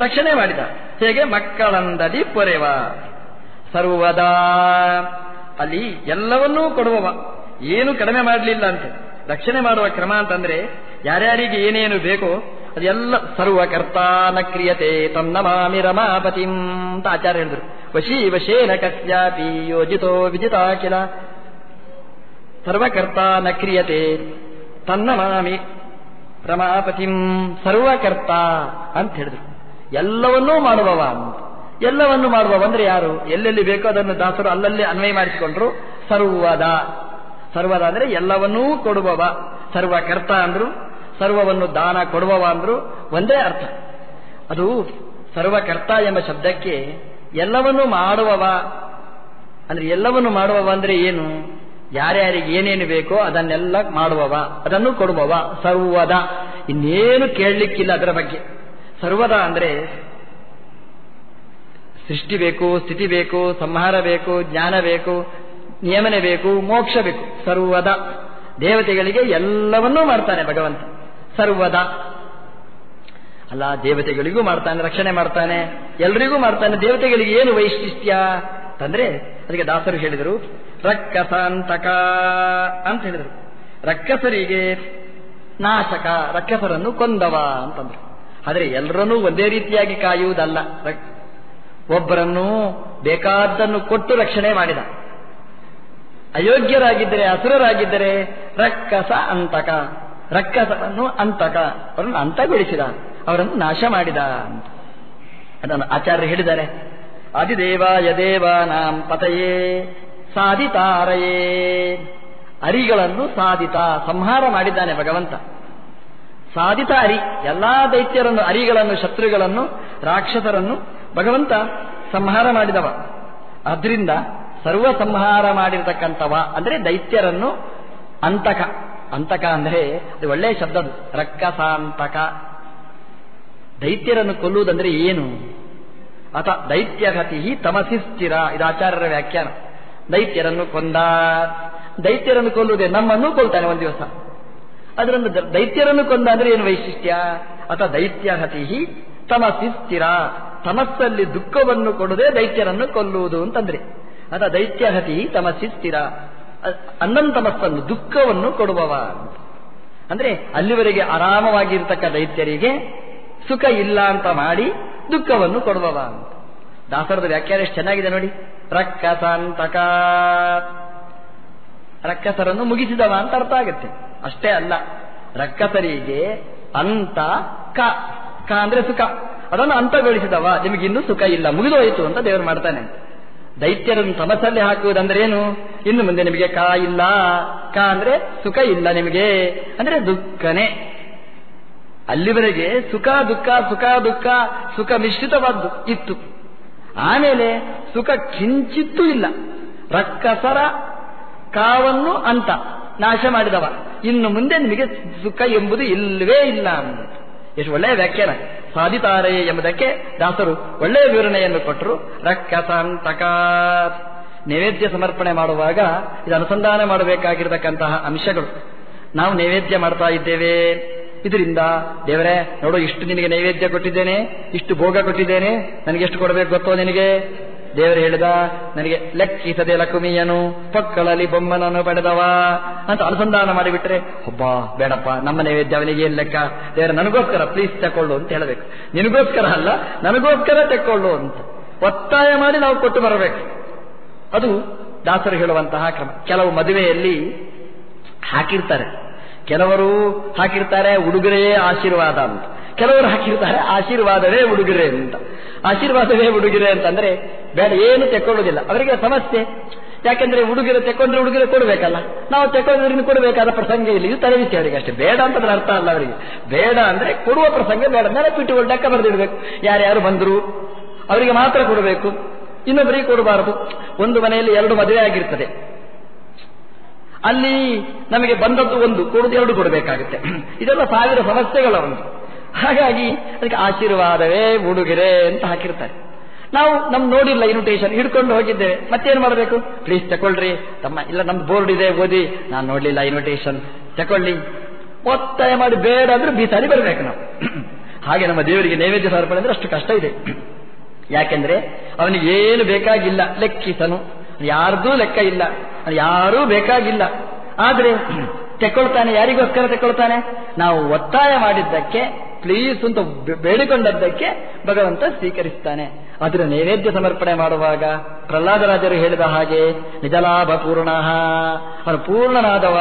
ರಕ್ಷಣೆ ಮಾಡಿದ. ಹೇಗೆ? ಮಕ್ಕಳಂದದಿ ಪೊರೆವ. ಸರ್ವದಾ. ಅಲ್ಲಿ ಎಲ್ಲವನ್ನೂ ಕೊಡುವವ. ಏನು ಕಡಿಮೆ ಮಾಡಲಿಲ್ಲ ಅಂತ. ರಕ್ಷಣೆ ಮಾಡುವ ಕ್ರಮ ಅಂತಂದ್ರೆ, ಯಾರ್ಯಾರಿಗೆ ಏನೇನು ಬೇಕೋ, ಅದೆಲ್ಲ ಸರ್ವಕರ್ತಾನ ನ ತನ್ನ ಮಾಮಿ ರಮಾಪತಿ ಅಂತ ಆಚಾರ್ಯ ಹೇಳಿದ್ರು. ವಶೀ ವಶೇನ ಕಸ್ಯಾಪಿ ಯೋಜಿತೋ ವಿಜಿತಾಖಿಲ. ಸರ್ವಕರ್ತಾನ ನ ಕ್ರಿಯತೆ ತನ್ನಮಾಮಿ ರಮಾಪತಿಂ ಸರ್ವಕರ್ತ ಅಂತ ಹೇಳಿದ್ರು. ಎಲ್ಲವನ್ನೂ ಮಾಡುವವ ಅಂತ. ಎಲ್ಲವನ್ನು ಮಾಡುವವ ಅಂದ್ರೆ ಯಾರು? ಎಲ್ಲೆಲ್ಲಿ ಬೇಕೋ ಅದನ್ನು ದಾಸರು ಅಲ್ಲಲ್ಲಿ ಅನ್ವಯ ಮಾಡಿಸಿಕೊಂಡ್ರು. ಸರ್ವದ. ಸರ್ವದ ಅಂದ್ರೆ ಎಲ್ಲವನ್ನೂ ಕೊಡುವವ. ಸರ್ವಕರ್ತ ಅಂದ್ರು, ಸರ್ವವನ್ನು ದಾನ ಕೊಡುವವ ಅಂದ್ರು ಒಂದೇ ಅರ್ಥ. ಅದು ಸರ್ವಕರ್ತ ಎಂಬ ಶಬ್ದಕ್ಕೆ ಎಲ್ಲವನ್ನೂ ಮಾಡುವವ. ಅಂದ್ರೆ ಎಲ್ಲವನ್ನು ಮಾಡುವವ ಅಂದ್ರೆ ಏನು? ಯಾರ್ಯಾರಿಗೆ ಏನೇನು ಬೇಕೋ ಅದನ್ನೆಲ್ಲ ಮಾಡುವವ, ಅದನ್ನು ಕೊಡುವವ, ಸರ್ವದ. ಇನ್ನೇನು ಕೇಳಲಿಕ್ಕಿಲ್ಲ ಅದರ ಬಗ್ಗೆ. ಸರ್ವದ ಅಂದ್ರೆ ಸೃಷ್ಟಿ ಬೇಕು, ಸ್ಥಿತಿ ಬೇಕು, ಸಂಹಾರ ಬೇಕು, ಜ್ಞಾನ ಬೇಕು, ನಿಯಮನೆ ಬೇಕು, ಮೋಕ್ಷ ಬೇಕು. ಸರ್ವದ. ದೇವತೆಗಳಿಗೆ ಎಲ್ಲವನ್ನೂ ಮಾಡ್ತಾನೆ ಭಗವಂತ. ಸರ್ವದ. ಅಲ್ಲ, ದೇವತೆಗಳಿಗೂ ಮಾಡ್ತಾನೆ, ರಕ್ಷಣೆ ಮಾಡ್ತಾನೆ, ಎಲ್ರಿಗೂ ಮಾಡ್ತಾನೆ. ದೇವತೆಗಳಿಗೆ ಏನು ವೈಶಿಷ್ಟ್ಯ? ಅಂತಂದ್ರೆ ಅದಕ್ಕೆ ದಾಸರು ಹೇಳಿದರು, ರಕ್ಕಸಾಂತಕ ಅಂತ ಹೇಳಿದರು. ರಕ್ಕಸರಿಗೆ ನಾಶಕ, ರಕ್ಕಸರನ್ನು ಕೊಂದವ ಅಂತಂದ್ರು. ಆದರೆ ಎಲ್ಲರನ್ನೂ ಒಂದೇ ರೀತಿಯಾಗಿ ಕಾಯುವುದಲ್ಲ. ಒಬ್ಬರನ್ನು ಬೇಕಾದ್ದನ್ನು ಕೊಟ್ಟು ರಕ್ಷಣೆ ಮಾಡಿದ. ಅಯೋಗ್ಯರಾಗಿದ್ದರೆ, ಅಸುರರಾಗಿದ್ದರೆ ರಕ್ಕಸ ಅಂತಕ ರಕ್ಕಸವನ್ನು ಅಂತಕ, ಅವರನ್ನು ಅಂತಗೊಳಿಸಿದ, ಅವರನ್ನು ನಾಶ ಮಾಡಿದ ಅಂತ. ಅದನ್ನು ಆಚಾರ್ಯರು ಹೇಳಿದ್ದಾರೆ. ಅಧಿದೇವಾಯ ದೇವಾನಾಂ ಪತಯೇ, ಸಾಧಿತಾರಯೇ. ಅರಿಗಳನ್ನು ಸಾಧಿತ, ಸಂಹಾರ ಮಾಡಿದ್ದಾನೆ ಭಗವಂತ. ಸಾಧಿತ ಅರಿ, ಎಲ್ಲಾ ದೈತ್ಯರನ್ನು, ಅರಿಗಳನ್ನು, ಶತ್ರುಗಳನ್ನು, ರಾಕ್ಷಸರನ್ನು ಭಗವಂತ ಸಂಹಾರ ಮಾಡಿದವ. ಅದರಿಂದ ಸರ್ವ ಸಂಹಾರ ಮಾಡಿರತಕ್ಕಂಥವ, ಅಂದ್ರೆ ದೈತ್ಯರನ್ನು ಅಂತಕ. ಅಂತಕ ಅಂದ್ರೆ ಅದು ಒಳ್ಳೆಯ ಶಬ್ದ ರಕ್ಕಸಾಂತಕ ದೈತ್ಯರನ್ನು ಕೊಲ್ಲುವುದಂದ್ರೆ ಏನು? ಅಥ ದೈತ್ಯಗತಿ ತಮಸಿ ಸ್ಥಿರ ಇದು ಆಚಾರ್ಯರ ವ್ಯಾಖ್ಯಾನ. ದೈತ್ಯರನ್ನು ಕೊಂದ. ದೈತ್ಯರನ್ನು ಕೊಲ್ಲುವುದೇ ನಮ್ಮನ್ನು ಕೊಲ್ತಾನೆ ಒಂದು ದಿವಸ. ಅದರಿಂದ ದೈತ್ಯರನ್ನು ಕೊಂದ ಅಂದ್ರೆ ಏನು ವೈಶಿಷ್ಟ್ಯ? ಅಥ ದೈತ್ಯಹತಿ ತಮಸಿ ಸ್ಥಿರ ತಮಸ್ಸಲ್ಲಿ ದುಃಖವನ್ನು ಕೊಡದೆ ದೈತ್ಯರನ್ನು ಕೊಲ್ಲುವುದು ಅಂತಂದ್ರೆ. ಅಥ ದೈತ್ಯಹತಿ ತಮಸಿ ಸ್ಥಿರ ತಮಸ್ಸನ್ನು, ದುಃಖವನ್ನು ಕೊಡುವವ. ಅಂದ್ರೆ ಅಲ್ಲಿವರೆಗೆ ಆರಾಮವಾಗಿರ್ತಕ್ಕ ದೈತ್ಯರಿಗೆ ಸುಖ ಇಲ್ಲ ಅಂತ ಮಾಡಿ ದುಃಖವನ್ನು ಕೊಡುವವ ಅಂತ. ದಾಸರದ ವ್ಯಾಖ್ಯಾನ ಎಷ್ಟು ಚೆನ್ನಾಗಿದೆ ನೋಡಿ. ರಕ್ಕಸಂತಕ ರಕ್ಕಸರನ್ನು ಮುಗಿಸಿದವ ಅಂತ ಅರ್ಥ ಆಗುತ್ತೆ. ಅಷ್ಟೇ ಅಲ್ಲ ರಕ್ಕಸರಿಗೆ ಅಂತ ಕ ಕ ಅಂದ್ರೆ ಸುಖ. ಅದನ್ನು ಅಂತಗೊಳಿಸಿದವ ನಿಮಗಿನ್ನೂ ಸುಖ ಇಲ್ಲ, ಮುಗಿದೋಯಿತು ಅಂತ ದೇವರು ಮಾಡ್ತಾನೆ. ದೈತ್ಯರನ್ನು ತಮಸಲ್ಲಿ ಹಾಕುವುದಂದ್ರೆ ಏನು? ಇನ್ನು ಮುಂದೆ ನಿಮಗೆ ಕಾ ಇಲ್ಲ. ಕ ಅಂದ್ರೆ ಸುಖ ಇಲ್ಲ ನಿಮಗೆ. ಅಂದ್ರೆ ದುಃಖನೇ. ಅಲ್ಲಿವರೆಗೆ ಸುಖ, ದುಃಖ ಸುಖ ದುಃಖ, ಸುಖ ಮಿಶ್ರಿತವಾದ್ದು ಇತ್ತು. ಆಮೇಲೆ ಸುಖ ಕಿಂಚಿತ್ತೂ ಇಲ್ಲ. ರಕ್ಕಸರ ಕಾವನ್ನು ಅಂತ ನಾಶ ಮಾಡಿದವ. ಇನ್ನು ಮುಂದೆ ನಿಮಗೆ ಸುಖ ಎಂಬುದು ಇಲ್ಲವೇ ಇಲ್ಲ ಎಷ್ಟು ಒಳ್ಳೆಯ ವ್ಯಾಖ್ಯಾನ. ಸಾಧಿತಾರೆ ಎಂಬುದಕ್ಕೆ ದಾಸರು ಒಳ್ಳೆಯ ವಿವರಣೆಯನ್ನು ಕೊಟ್ಟರು. ರಕ್ಕಸಂತಕ ನೈವೇದ್ಯ ಸಮರ್ಪಣೆ ಮಾಡುವಾಗ ಇದು ಅನುಸಂಧಾನ ಮಾಡಬೇಕಾಗಿರತಕ್ಕಂತಹ ಅಂಶಗಳು. ನಾವು ನೈವೇದ್ಯ ಮಾಡ್ತಾ ಇದ್ದೇವೆ. ಇದರಿಂದ, ದೇವರೇ, ನೋಡು, ಇಷ್ಟು ನಿನಗೆ ನೈವೇದ್ಯ ಕೊಟ್ಟಿದ್ದೇನೆ, ಇಷ್ಟು ಭೋಗ ಕೊಟ್ಟಿದ್ದೇನೆ ನನಗೆ ಎಷ್ಟು ಕೊಡಬೇಕು ಗೊತ್ತೋ ನಿನಗೆ? ದೇವರು ಹೇಳಿದ, ನನಗೆ ಲೆಕ್ಕಿಸದೆ ಲಕುಮಿಯನು ಪಕ್ಕಳಲ್ಲಿ ಬೊಮ್ಮನನ್ನು ಪಡೆದವ ಅಂತ ಅನುಸಂಧಾನ ಮಾಡಿಬಿಟ್ರೆ ಒಬ್ಬ ಬೇಡಪ್ಪ, ನಮ್ಮ ನೈವೇದ್ಯ ಅವನಿಗೆ ಏನ್ ಲೆಕ್ಕ? ದೇವರ, ನನಗೋಸ್ಕರ ಪ್ಲೀಸ್ ತಕೊಳ್ಳು ಅಂತ ಹೇಳಬೇಕು. ನಿನಗೋಸ್ಕರ ಅಲ್ಲ, ನನಗೋಸ್ಕರ ತೆಕ್ಕೊಳ್ಳು ಅಂತ. ಒತ್ತಾಯ ಮಾಡಿ ನಾವು ಕೊಟ್ಟು ಬರಬೇಕು. ಅದು ದಾಸರು ಹೇಳುವಂತಹ ಕ್ರಮ. ಕೆಲವು ಮದುವೆಯಲ್ಲಿ ಹಾಕಿರ್ತಾರೆ. ಕೆಲವರು ಹಾಕಿರ್ತಾರೆ ಉಡುಗೊರೆಯೇ ಆಶೀರ್ವಾದ ಅಂತ. ಕೆಲವರು ಹಾಕಿರ್ತಾರೆ, ಆಶೀರ್ವಾದವೇ ಉಡುಗೊರೆ ಅಂತ. ಆಶೀರ್ವಾದವೇ ಉಡುಗೊರೆ ಅಂತಂದ್ರೆ ಬೇಡ, ಏನು ತೆಕ್ಕೊಳ್ಳೋದಿಲ್ಲ. ಅವರಿಗೆ ಸಮಸ್ಯೆ, ಯಾಕೆಂದ್ರೆ ಉಡುಗೊರೆ ತೆಕ್ಕೊಂಡ್ರೆ ಉಡುಗೊರೆ ಕೊಡಬೇಕಲ್ಲ. ನಾವು ತೆಕ್ಕೊಂಡ್ರಿಂದ ಕೊಡಬೇಕಾದ ಪ್ರಸಂಗ ಇಲ್ಲಿ. ಇದು ತಲೆಬಿಸಿ ಅವರಿಗೆ ಅಷ್ಟೇ. ಬೇಡ ಅಂತ ಅರ್ಥ ಅಲ್ಲ ಅವರಿಗೆ. ಬೇಡ ಅಂದ್ರೆ ಕೊಡುವ ಪ್ರಸಂಗ ಬೇಡ. ನೆನಪಿಟ್ಟುಕೊಂಡು ಲೆಕ್ಕ ಬರೆದಿಡಬೇಕು. ಯಾರ್ಯಾರು ಬಂದರು, ಅವರಿಗೆ ಮಾತ್ರ ಕೊಡಬೇಕು. ಇನ್ನೊಬ್ಬರಿಗೆ ಕೊಡಬಾರದು. ಒಂದು ಮನೆಯಲ್ಲಿ ಎರಡು ಮದುವೆ ಆಗಿರ್ತದೆ. ಅಲ್ಲಿ ನಮಗೆ ಬಂದದ್ದು ಒಂದು, ಕೊಡುದು ಎರಡು ಕೊಡಬೇಕಾಗುತ್ತೆ. ಇದೆಲ್ಲ ಸಾವಿರ ಸಮಸ್ಯೆಗಳು ಒಂದು ಹಾಗಾಗಿ ಅದಕ್ಕೆ ಆಶೀರ್ವಾದವೇ ಉಡುಗೆರೆ ಅಂತ ಹಾಕಿರ್ತಾರೆ. ನಾವು ನಮ್ ನೋಡಿಲ್ಲ ಇನ್ವಿಟೇಷನ್ ಹಿಡ್ಕೊಂಡು ಹೋಗಿದ್ದೇವೆ. ಮತ್ತೇನು ಮಾಡಬೇಕು? ಪ್ಲೀಸ್ ತಕೊಳ್ರಿ ತಮ್ಮ, ಇಲ್ಲ, ನಮ್ದು ಬೋರ್ಡ್ ಇದೆ, ಓದಿ. ನಾನು ನೋಡ್ಲಿಲ್ಲ ಇನ್ವಿಟೇಷನ್ ತಕೊಳ್ಳಿ ಒತ್ತಾಯ ಮಾಡಿ ಬೇಡ ಅಂದ್ರೆ ಬೀಸಾರಿ ಬರಬೇಕು ನಾವು. ಹಾಗೆ ನಮ್ಮ ದೇವರಿಗೆ ನೈವೇದ್ಯ ಸಮರ್ಪಣೆ ಅಂದ್ರೆ ಅಷ್ಟು ಕಷ್ಟ ಇದೆ. ಯಾಕೆಂದ್ರೆ ಅವನಿಗೆ ಏನು ಬೇಕಾಗಿಲ್ಲ, ಲೆಕ್ಕಿಸನು. ಯಾರ್ದೂ ಲೆಕ್ಕ ಇಲ್ಲ. ಯಾರೂ ಬೇಕಾಗಿಲ್ಲ. ಆದರೆ ತೆಕ್ಕೊಳ್ತಾನೆ, ಯಾರಿಗೋಸ್ಕರ ತೆಕ್ಕೊಳ್ತಾನೆ? ನಾವು ಒತ್ತಾಯ ಮಾಡಿದ್ದಕ್ಕೆ ಪ್ಲೀಸ್ ಅಂತ ಬೇಡಿಕೊಂಡದ್ದಕ್ಕೆ ಭಗವಂತ ಸ್ವೀಕರಿಸ್ತಾನೆ. ಅದರ ನೈವೇದ್ಯ ಸಮರ್ಪಣೆ ಮಾಡುವಾಗ ಪ್ರಹ್ಲಾದರಾಜರು ಹೇಳಿದ ಹಾಗೆ, ನಿಜಲಾಭ ಪೂರ್ಣ. ಅವನು ಪೂರ್ಣನಾದವ.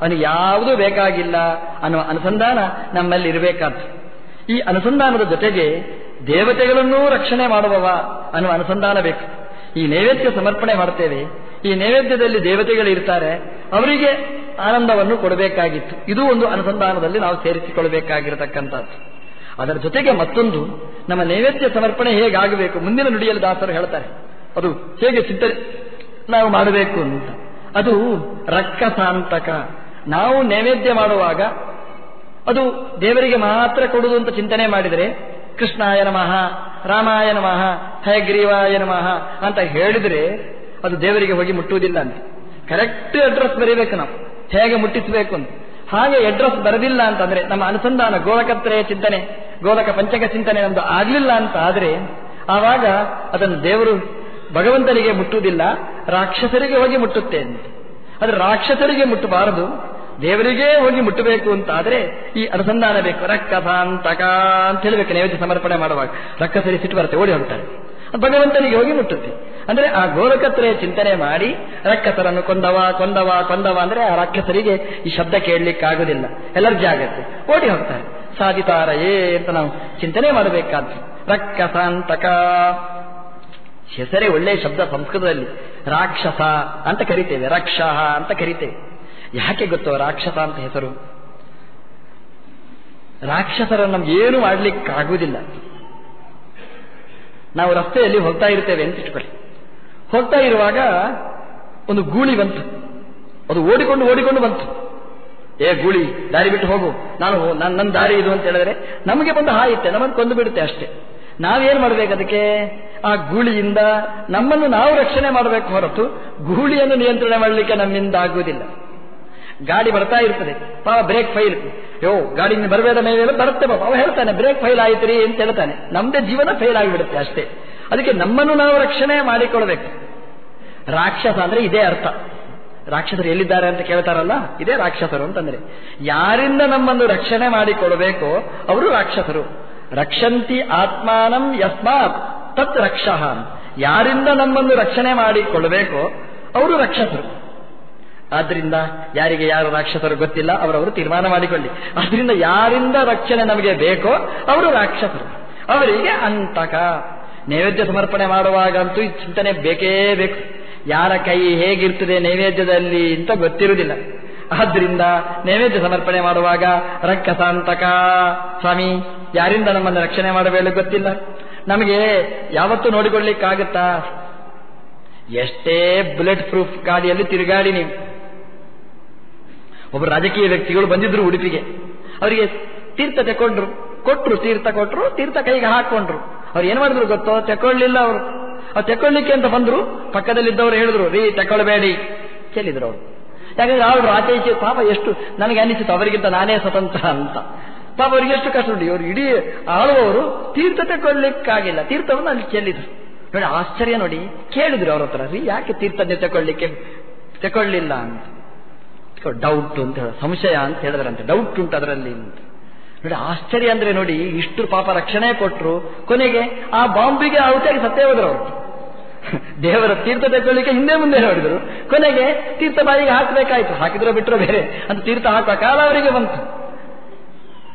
ಅವನಿಗೆ ಯಾವುದೂ ಬೇಕಾಗಿಲ್ಲ. ಅನ್ನುವ ಅನುಸಂಧಾನ ನಮ್ಮಲ್ಲಿ ಇರಬೇಕಾದ್ದು. ಈ ಅನುಸಂಧಾನದ ಜೊತೆಗೆ ದೇವತೆಗಳನ್ನೂ ರಕ್ಷಣೆ ಮಾಡುವವ ಅನ್ನುವ ಅನುಸಂಧಾನ ಬೇಕು. ಈ ನೈವೇದ್ಯ ಸಮರ್ಪಣೆ ಮಾಡ್ತೇವೆ. ಈ ನೈವೇದ್ಯದಲ್ಲಿ ದೇವತೆಗಳು ಇರ್ತಾರೆ. ಅವರಿಗೆ ಆನಂದವನ್ನು ಕೊಡಬೇಕಾಗಿತ್ತು. ಇದು ಒಂದು ಅನುಸಂಧಾನದಲ್ಲಿ ನಾವು ಸೇರಿಸಿಕೊಳ್ಳಬೇಕಾಗಿರತಕ್ಕಂಥದ್ದು. ಅದರ ಜೊತೆಗೆ ಮತ್ತೊಂದು, ನಮ್ಮ ನೈವೇದ್ಯ ಸಮರ್ಪಣೆ ಹೇಗಾಗಬೇಕು? ಮುಂದಿನ ನುಡಿಯಲ್ಲಿ ದಾಸರು ಹೇಳ್ತಾರೆ. ಅದು ಹೇಗೆ ಚಿಂತನೆ ನಾವು ಮಾಡಬೇಕು ಅಂತ. ಅದು ರಕ್ಕಸಾಂತಕ ನಾವು ನೈವೇದ್ಯ ಮಾಡುವಾಗ ಅದು ದೇವರಿಗೆ ಮಾತ್ರ ಕೊಡುವುದು ಅಂತ ಚಿಂತನೆ ಮಾಡಿದರೆ ಕೃಷ್ಣಾಯ ನಮಃ ರಾಮಾಯ ನಮಃ ಹಯಗ್ರೀವಾಯ ನಮಃ ಅಂತ ಹೇಳಿದ್ರೆ ಅದು ದೇವರಿಗೆ ಹೋಗಿ ಮುಟ್ಟುವುದಿಲ್ಲ ಅಂತ. ಕರೆಕ್ಟ್ ಅಡ್ರೆಸ್ ಬರೀಬೇಕು ನಾವು. ಹೇಗೆ ಮುಟ್ಟಿಸಬೇಕು ಅಂತ. ಹಾಗೆ ಅಡ್ರೆಸ್ ಬರದಿಲ್ಲ ಅಂತಂದ್ರೆ ನಮ್ಮ ಅನುಸಂಧಾನ ಗೋಲಕತ್ರೆಯ ಚಿಂತನೆ, ಗೋಲಕ ಪಂಚಕ ಚಿಂತನೆ ನಮ್ದು ಆಗ್ಲಿಲ್ಲ ಅಂತ ಆದ್ರೆ ಆವಾಗ ಅದನ್ನು ದೇವರು ಭಗವಂತನಿಗೆ ಮುಟ್ಟುವುದಿಲ್ಲ, ರಾಕ್ಷಸರಿಗೆ ಹೋಗಿ ಮುಟ್ಟುತ್ತೆ ಅಂತ ಆದರೆ ರಾಕ್ಷಸರಿಗೆ ಮುಟ್ಟಬಾರದು. ದೇವರಿಗೇ ಹೋಗಿ ಮುಟ್ಟಬೇಕು ಅಂತಾದ್ರೆ ಈ ಅನುಸಂಧಾನ ಬೇಕು. ರಕ್ಕಸಾಂತಕ ಅಂತ ಹೇಳಬೇಕು, ನೈವೇದ್ಯ ಸಮರ್ಪಣೆ ಮಾಡುವಾಗ. ರಕ್ಕಸರಿ ಸಿಟ್ಟು ಬರುತ್ತೆ, ಓಡಿ ಹೋಗ್ತಾರೆ. ಭಗವಂತನಿಗೆ ಹೋಗಿ ಮುಟ್ಟುತ್ತೆ. ಅಂದ್ರೆ ಆ ಗೋರಕತ್ರೆ ಚಿಂತನೆ ಮಾಡಿ ರಕ್ಕಸರನ್ನು ಕೊಂದವ ಕೊಂದವ ಕೊಂದವ ಅಂದ್ರೆ ಆ ರಾಕ್ಷಸರಿಗೆ ಈ ಶಬ್ದ ಕೇಳಲಿಕ್ಕಾಗುದಿಲ್ಲ. ಎಲರ್ಜಿ ಆಗುತ್ತೆ, ಓಡಿ ಹೋಗ್ತಾರೆ. ಸಾಧಿತಾರಯೇ ಅಂತ ನಾವು ಚಿಂತನೆ ಮಾಡಬೇಕಾದ್ರು. ರಕ್ಕಸಾಂತಕ ಹೆಸರೇ ಒಳ್ಳೆಯ ಶಬ್ದ ಸಂಸ್ಕೃತದಲ್ಲಿ. ರಾಕ್ಷಸ ಅಂತ ಕರಿತೇವೆ ರಕ್ಷ ಅಂತ ಕರಿತೇವೆ. ಯಾಕೆ ಗೊತ್ತೋ? ರಾಕ್ಷಸ ಅಂತ ಹೆಸರು. ರಾಕ್ಷಸರನ್ನು ಏನು ಮಾಡ್ಲಿಕ್ಕಾಗುವುದಿಲ್ಲ. ನಾವು ರಸ್ತೆಯಲ್ಲಿ ಹೋಗ್ತಾ ಇರ್ತೇವೆ ಅಂತ ಇಟ್ಕೊಳ್ಳಿ. ಹೋಗ್ತಾ ಇರುವಾಗ ಒಂದು ಗೂಳಿ ಬಂತು. ಅದು ಓಡಿಕೊಂಡು ಓಡಿಕೊಂಡು ಬಂತು. ಏ ಗೂಳಿ, ದಾರಿ ಬಿಟ್ಟು ಹೋಗು. ನಾನು ನನ್ನ ದಾರಿ ಇದು ಅಂತ ಹೇಳಿದ್ರೆ ನಮಗೆ ಬಂದು ಹಾಯುತ್ತೆ ನಮ್ಮನ್ನು ಕೊಂದು ಬಿಡುತ್ತೆ ಅಷ್ಟೇ. ನಾವೇನು ಮಾಡಬೇಕು ಅದಕ್ಕೆ? ಆ ಗೂಳಿಯಿಂದ ನಮ್ಮನ್ನು ನಾವು ರಕ್ಷಣೆ ಮಾಡಬೇಕು ಹೊರತು ಗೂಳಿಯನ್ನು ನಿಯಂತ್ರಣ ಮಾಡಲಿಕ್ಕೆ ನಮ್ಮಿಂದ ಆಗುವುದಿಲ್ಲ ಗಾಡಿ ಬರ್ತಾ ಇರ್ತದೆ. ಪಾಪ ಬ್ರೇಕ್ ಫೈಲ್ ಯೋ ಗಾಡಿ ಬರಬೇಡ ಮೇಲೆ ಬರುತ್ತೆ ಪಾಪ. ಅವ ಹೇಳ್ತಾನೆ ಬ್ರೇಕ್ ಫೈಲ್ ಆಯ್ತು ಅಂತ ಹೇಳ್ತಾನೆ. ನಮ್ದೇ ಜೀವನ ಫೇಲ್ ಆಗಿಬಿಡುತ್ತೆ ಅಷ್ಟೇ. ಅದಕ್ಕೆ ನಮ್ಮನ್ನು ನಾವು ರಕ್ಷಣೆ ಮಾಡಿಕೊಳ್ಬೇಕು. ರಾಕ್ಷಸ ಅಂದ್ರೆ ಇದೇ ಅರ್ಥ. ರಾಕ್ಷಸರು ಎಲ್ಲಿದ್ದಾರೆ ಅಂತ ಕೇಳ್ತಾರಲ್ಲ? ಇದೇ ರಾಕ್ಷಸರು ಅಂತಂದ್ರೆ. ಯಾರಿಂದ ನಮ್ಮನ್ನು ರಕ್ಷಣೆ ಮಾಡಿಕೊಳ್ಬೇಕೋ, ಅವರು ರಾಕ್ಷಸರು. ರಕ್ಷಂತಿ ಆತ್ಮಾನಂ ಯಸ್ಮಾತ್ ತತ್ ರಕ್ಷ. ಯಾರಿಂದ ನಮ್ಮನ್ನು ರಕ್ಷಣೆ ಮಾಡಿಕೊಳ್ಬೇಕೋ, ಅವರು ರಕ್ಷಸರು. ಆದ್ರಿಂದ ಯಾರಿಗೆ ಯಾರು ರಾಕ್ಷಸರು ಗೊತ್ತಿಲ್ಲ, ಅವರವರು ತೀರ್ಮಾನ ಮಾಡಿಕೊಳ್ಳಿ. ಅದರಿಂದ ಯಾರಿಂದ ರಕ್ಷಣೆ ನಮಗೆ ಬೇಕೋ ಅವರು ರಾಕ್ಷಸರು. ಅವರಿಗೆ ಅಂತಕ. ನೈವೇದ್ಯ ಸಮರ್ಪಣೆ ಮಾಡುವಾಗಂತೂ ಈ ಚಿಂತನೆ ಬೇಕೇ ಬೇಕು. ಯಾರ ಕೈ ಹೇಗಿರ್ತದೆ ನೈವೇದ್ಯದಲ್ಲಿ ಅಂತ ಗೊತ್ತಿರುವುದಿಲ್ಲ. ಆದ್ರಿಂದ ನೈವೇದ್ಯ ಸಮರ್ಪಣೆ ಮಾಡುವಾಗ ರಕ್ಕಸಾಂತಕ ಸ್ವಾಮಿ, ಯಾರಿಂದ ನಮ್ಮನ್ನು ರಕ್ಷಣೆ ಮಾಡಬೇಕು ಗೊತ್ತಿಲ್ಲ. ನಮಗೆ ಯಾವತ್ತೂ ನೋಡಿಕೊಳ್ಳಿಕ್ಕಾಗುತ್ತಾ? ಎಷ್ಟೇ ಬುಲೆಟ್ ಪ್ರೂಫ್ ಗಾಡಿಯಲ್ಲಿ ತಿರುಗಾಡಿ ನೀವು. ಒಬ್ಬರು ರಾಜಕೀಯ ವ್ಯಕ್ತಿಗಳು ಬಂದಿದ್ರು ಉಡುಪಿಗೆ. ಅವರಿಗೆ ತೀರ್ಥ ತೆಕೊಂಡ್ರು ಕೊಟ್ಟರು ತೀರ್ಥ ಕೊಟ್ಟರು ತೀರ್ಥ ಕೈಗೆ ಹಾಕೊಂಡ್ರು ಅವ್ರು ಏನ್ ಮಾಡಿದ್ರು ಗೊತ್ತೋ? ತೆಕೊಳ್ಳಿಲ್ಲ ಅವರು. ಅವ್ರು ತೆಕೊಳ್ಳಿಕ್ಕೆ ಅಂತ ಬಂದ್ರು. ಪಕ್ಕದಲ್ಲಿದ್ದವರು ಹೇಳಿದ್ರು, ರೀ ತೆಕೊಳ್ಬೇಡಿ ಕೇಳಿದ್ರು ಅವರು. ಯಾಕಂದ್ರೆ ಅವರು ಆಚೆ ಪಾಪ ಎಷ್ಟು ನನಗೆ ಅನಿಸಿತು, ಅವರಿಗಿಂತ ನಾನೇ ಸ್ವತಂತ್ರ ಅಂತ. ಪಾಪ ಅವ್ರಿಗೆ ಎಷ್ಟು ಕಷ್ಟ ಉಂಟು. ಇವರು ಇಡೀ ಆಳುವವರು ತೀರ್ಥ ತೆಕೊಳ್ಳಿಕ್ಕಾಗಿಲ್ಲ ತೀರ್ಥವನ್ನು ಅಲ್ಲಿ ಚೆಲ್ಲಿದ್ರು. ನೋಡಿ, ಆಶ್ಚರ್ಯ ನೋಡಿ. ಕೇಳಿದ್ರು ಅವ್ರ ಹತ್ರ, ರೀ, ಯಾಕೆ ತೀರ್ಥನೇ ತೆಕೊಳ್ಳಿಕ್ಕೆ ತಗೊಳ್ಳಿಲ್ಲ ಅಂತ. ಡೌಟ್ ಅಂತ ಹೇಳ, ಸಂಶಯ ಅಂತ ಹೇಳಿದ್ರಂತೆ. ಡೌಟ್ ಉಂಟು ಅದರಲ್ಲಿ ನೋಡಿ, ಆಶ್ಚರ್ಯ ಅಂದ್ರೆ ನೋಡಿ, ಇಷ್ಟು ಪಾಪ ರಕ್ಷಣೆ ಕೊಟ್ಟರು ಕೊನೆಗೆ ಆ ಬಾಂಬಿಗೆ ಔಟಾಗಿ ಸತ್ತೇ ಹೋದ್ರು ಅವರು. ದೇವರ ತೀರ್ಥ ತಗೊಳ್ಳಿಕ್ಕೆ ಹಿಂದೆ ಮುಂದೆ ನೋಡಿದ್ರು ಕೊನೆಗೆ ತೀರ್ಥ ಬಾಯಿಗೆ ಹಾಕಬೇಕಾಯ್ತು. ಹಾಕಿದ್ರು ಬಿಟ್ಟರು ಬೇರೆ. ಅಂತ ತೀರ್ಥ ಹಾಕುವ ಕಾಲ ಅವರಿಗೆ ಬಂತು.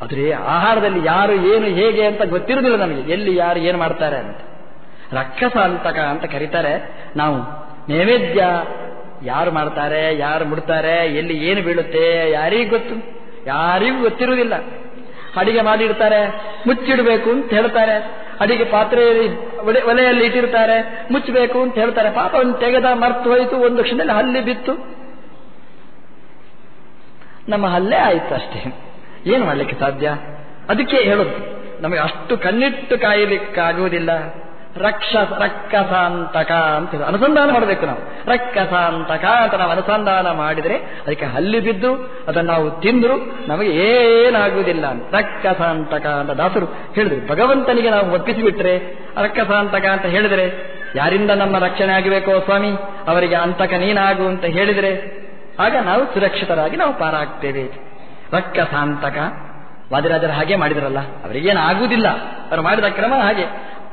ಆದ್ರೆ ಆಹಾರದಲ್ಲಿ ಯಾರು ಏನು, ಹೇಗೆ ಅಂತ ಗೊತ್ತಿರುವುದಿಲ್ಲ ನಮಗೆ. ಎಲ್ಲಿ ಯಾರು ಏನು ಮಾಡ್ತಾರೆ ಅಂತ. ರಕ್ಷಸ ಅಂತಕ ಅಂತ ಕರೀತಾರೆ. ನಾವು ನೈವೇದ್ಯ ಯಾರು ಮಾಡ್ತಾರೆ, ಯಾರು ಮುಡ್ತಾರೆ, ಎಲ್ಲಿ ಏನು ಬೀಳುತ್ತೆ, ಯಾರಿಗೂ ಗೊತ್ತು, ಯಾರಿಗೂ ಗೊತ್ತಿರುವುದಿಲ್ಲ. ಅಡಿಗೆ ಮಾಡಿಡ್ತಾರೆ ಮುಚ್ಚಿಡಬೇಕು ಅಂತ ಹೇಳ್ತಾರೆ. ಅಡಿಗೆ ಪಾತ್ರೆ ಒಲೆಯಲ್ಲಿ ಇಟ್ಟಿರ್ತಾರೆ ಮುಚ್ಚಬೇಕು ಅಂತ ಹೇಳ್ತಾರೆ. ಪಾಪ ಒಂದು ತೆಗೆದ ಮರ್ತು ಹೋಯಿತು, ಒಂದು ಕ್ಷಣದಲ್ಲಿ ಹಲ್ಲಿ ಬಿತ್ತು. ನಮ್ಮ ಹಲ್ಲೆ ಆಯ್ತು ಅಷ್ಟೇ. ಏನು ಮಾಡಲಿಕ್ಕೆ ಸಾಧ್ಯ? ಅದಕ್ಕೆ ಹೇಳೋದು. ನಮಗೆ ಅಷ್ಟು ಕಣ್ಣಿಟ್ಟು ಕಾಯಲಿಕ್ಕಾಗುವುದಿಲ್ಲ. ರಕ್ಷ ರಕ್ಕಸಾಂತಕ ಅಂತ ಅನುಸಂಧಾನ ಮಾಡಬೇಕು ನಾವು. ರಕ್ಕಸಾಂತಕ ಅಂತ ನಾವು ಅನುಸಂಧಾನ ಮಾಡಿದರೆ ಅದಕ್ಕೆ ಹಲ್ಲಿ ಬಿದ್ದು ಅದನ್ನು ನಾವು ತಿಂದ್ರು ನಮಗೆ ಏನಾಗುವುದಿಲ್ಲ ರಕ್ಕಸಾಂತಕ ಅಂತ ದಾಸರು ಹೇಳಿದ್ರು. ಭಗವಂತನಿಗೆ ನಾವು ಒಪ್ಪಿಸಿಬಿಟ್ರೆ ರಕ್ಕಸಾಂತಕ ಅಂತ ಹೇಳಿದರೆ ಯಾರಿಂದ ನಮ್ಮ ರಕ್ಷಣೆ ಆಗಬೇಕೋ ಸ್ವಾಮಿ? ಅವರಿಗೆ ಅಂತಕ ನೀನಾಗು ಅಂತ ಹೇಳಿದರೆ ಆಗ ನಾವು ಸುರಕ್ಷಿತರಾಗಿ ನಾವು ಪಾರಾಗ್ತೇವೆ. ರಕ್ಕಸಾಂತಕ ವಾದಿರಾಜರು ಹಾಗೆ ಮಾಡಿದ್ರಲ್ಲ ಅವರಿಗೇನು ಆಗುವುದಿಲ್ಲ ಅವರು ಮಾಡಿದ ಕ್ರಮ ಹಾಗೆ.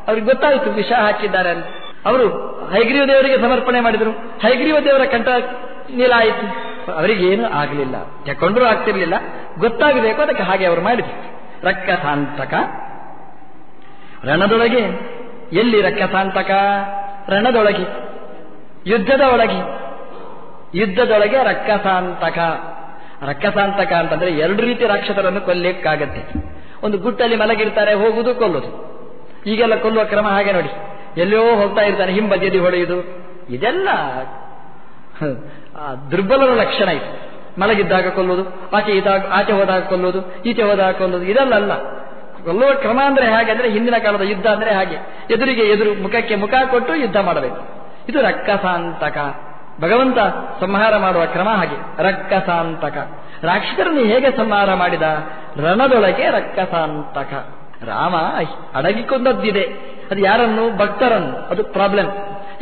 ಅವ್ರಿಗೆ ಗೊತ್ತಾಯಿತು ವಿಷ ಹಾಕಿದ್ದಾರೆ ಅಂತ. ಅವರು ಹೈಗ್ರೀವ ದೇವರಿಗೆ ಸಮರ್ಪಣೆ ಮಾಡಿದರು. ಹೈಗ್ರೀವ ದೇವರ ಕಂಠ ನೀಲಾಯಿತು ಅವರಿಗೇನು ಆಗಲಿಲ್ಲ. ತಕೊಂಡ್ರು ಆಗ್ತಿರ್ಲಿಲ್ಲ. ಗೊತ್ತಾಗಬೇಕು ಅದಕ್ಕೆ ಹಾಗೆ ಅವರು ಮಾಡಿದ್ರು. ರಕ್ಕಸಾಂತಕ ರಣದೊಳಗೆ ಎಲ್ಲಿ ರಕ್ಕಸಾಂತಕ ರಣದೊಳಗೆ. ಯುದ್ಧದ ಒಳಗೆ. ಯುದ್ಧದೊಳಗೆ ರಕ್ಕಸಾಂತಕ ರಕ್ಕಸಾಂತಕ ಅಂತಂದ್ರೆ ಎರಡು ರೀತಿ ರಾಕ್ಷಸರನ್ನು ಕೊಲ್ಲಕ್ಕಾಗತ್ತೆ. ಒಂದು ಗುಟ್ಟಲ್ಲಿ ಮಲಗಿರ್ತಾರೆ ಹೋಗುವುದು ಕೊಲ್ಲುದು. ಈಗೆಲ್ಲ ಕೊಲ್ಲುವ ಕ್ರಮ ಹಾಗೆ ನೋಡಿ. ಎಲ್ಲೋ ಹೋಗ್ತಾ ಇರ್ತಾನೆ, ಹಿಂಬದಿಯಲ್ಲಿ ಹೊಡೆಯುವುದು ಇದೆಲ್ಲ ದುರ್ಬಲರ ಲಕ್ಷಣ ಇದು. ಮಲಗಿದ್ದಾಗ ಕೊಲ್ಲುವುದು ಆಚೆ ಇದಾಗ ಆಚೆ ಹೋದಾಗ ಕೊಲ್ಲುವುದು ಈಚೆ ಹೋದಾಗ ಕೊಲ್ಲುವುದು, ಇದೆಲ್ಲ ಅಲ್ಲ. ಕೊಲ್ಲುವ ಕ್ರಮ ಅಂದ್ರೆ ಹೇಗೆ, ಅಂದ್ರೆ ಹಿಂದಿನ ಕಾಲದ ಯುದ್ಧ ಅಂದ್ರೆ ಹಾಗೆ. ಎದುರಿಗೆ ಎದುರು ಮುಖಕ್ಕೆ ಮುಖ ಕೊಟ್ಟು ಯುದ್ಧ ಮಾಡಬೇಕು. ಇದು ರಕ್ಕಸಾಂತಕ ಭಗವಂತ ಸಂಹಾರ ಮಾಡುವ ಕ್ರಮ ಹಾಗೆ. ರಕ್ಕಸಾಂತಕ ರಾಕ್ಷಸರನ್ನು ಹೇಗೆ ಸಂಹಾರ ಮಾಡಿದ? ರಣದೊಳಗೆ ರಕ್ಕಸಾಂತಕ ರಾಮ ಅಡಗಿಕೊಂಡದ್ದಿದೆ. ಅದು ಯಾರನ್ನು? ಭಕ್ತರನ್ನು. ಅದು ಪ್ರಾಬ್ಲಮ್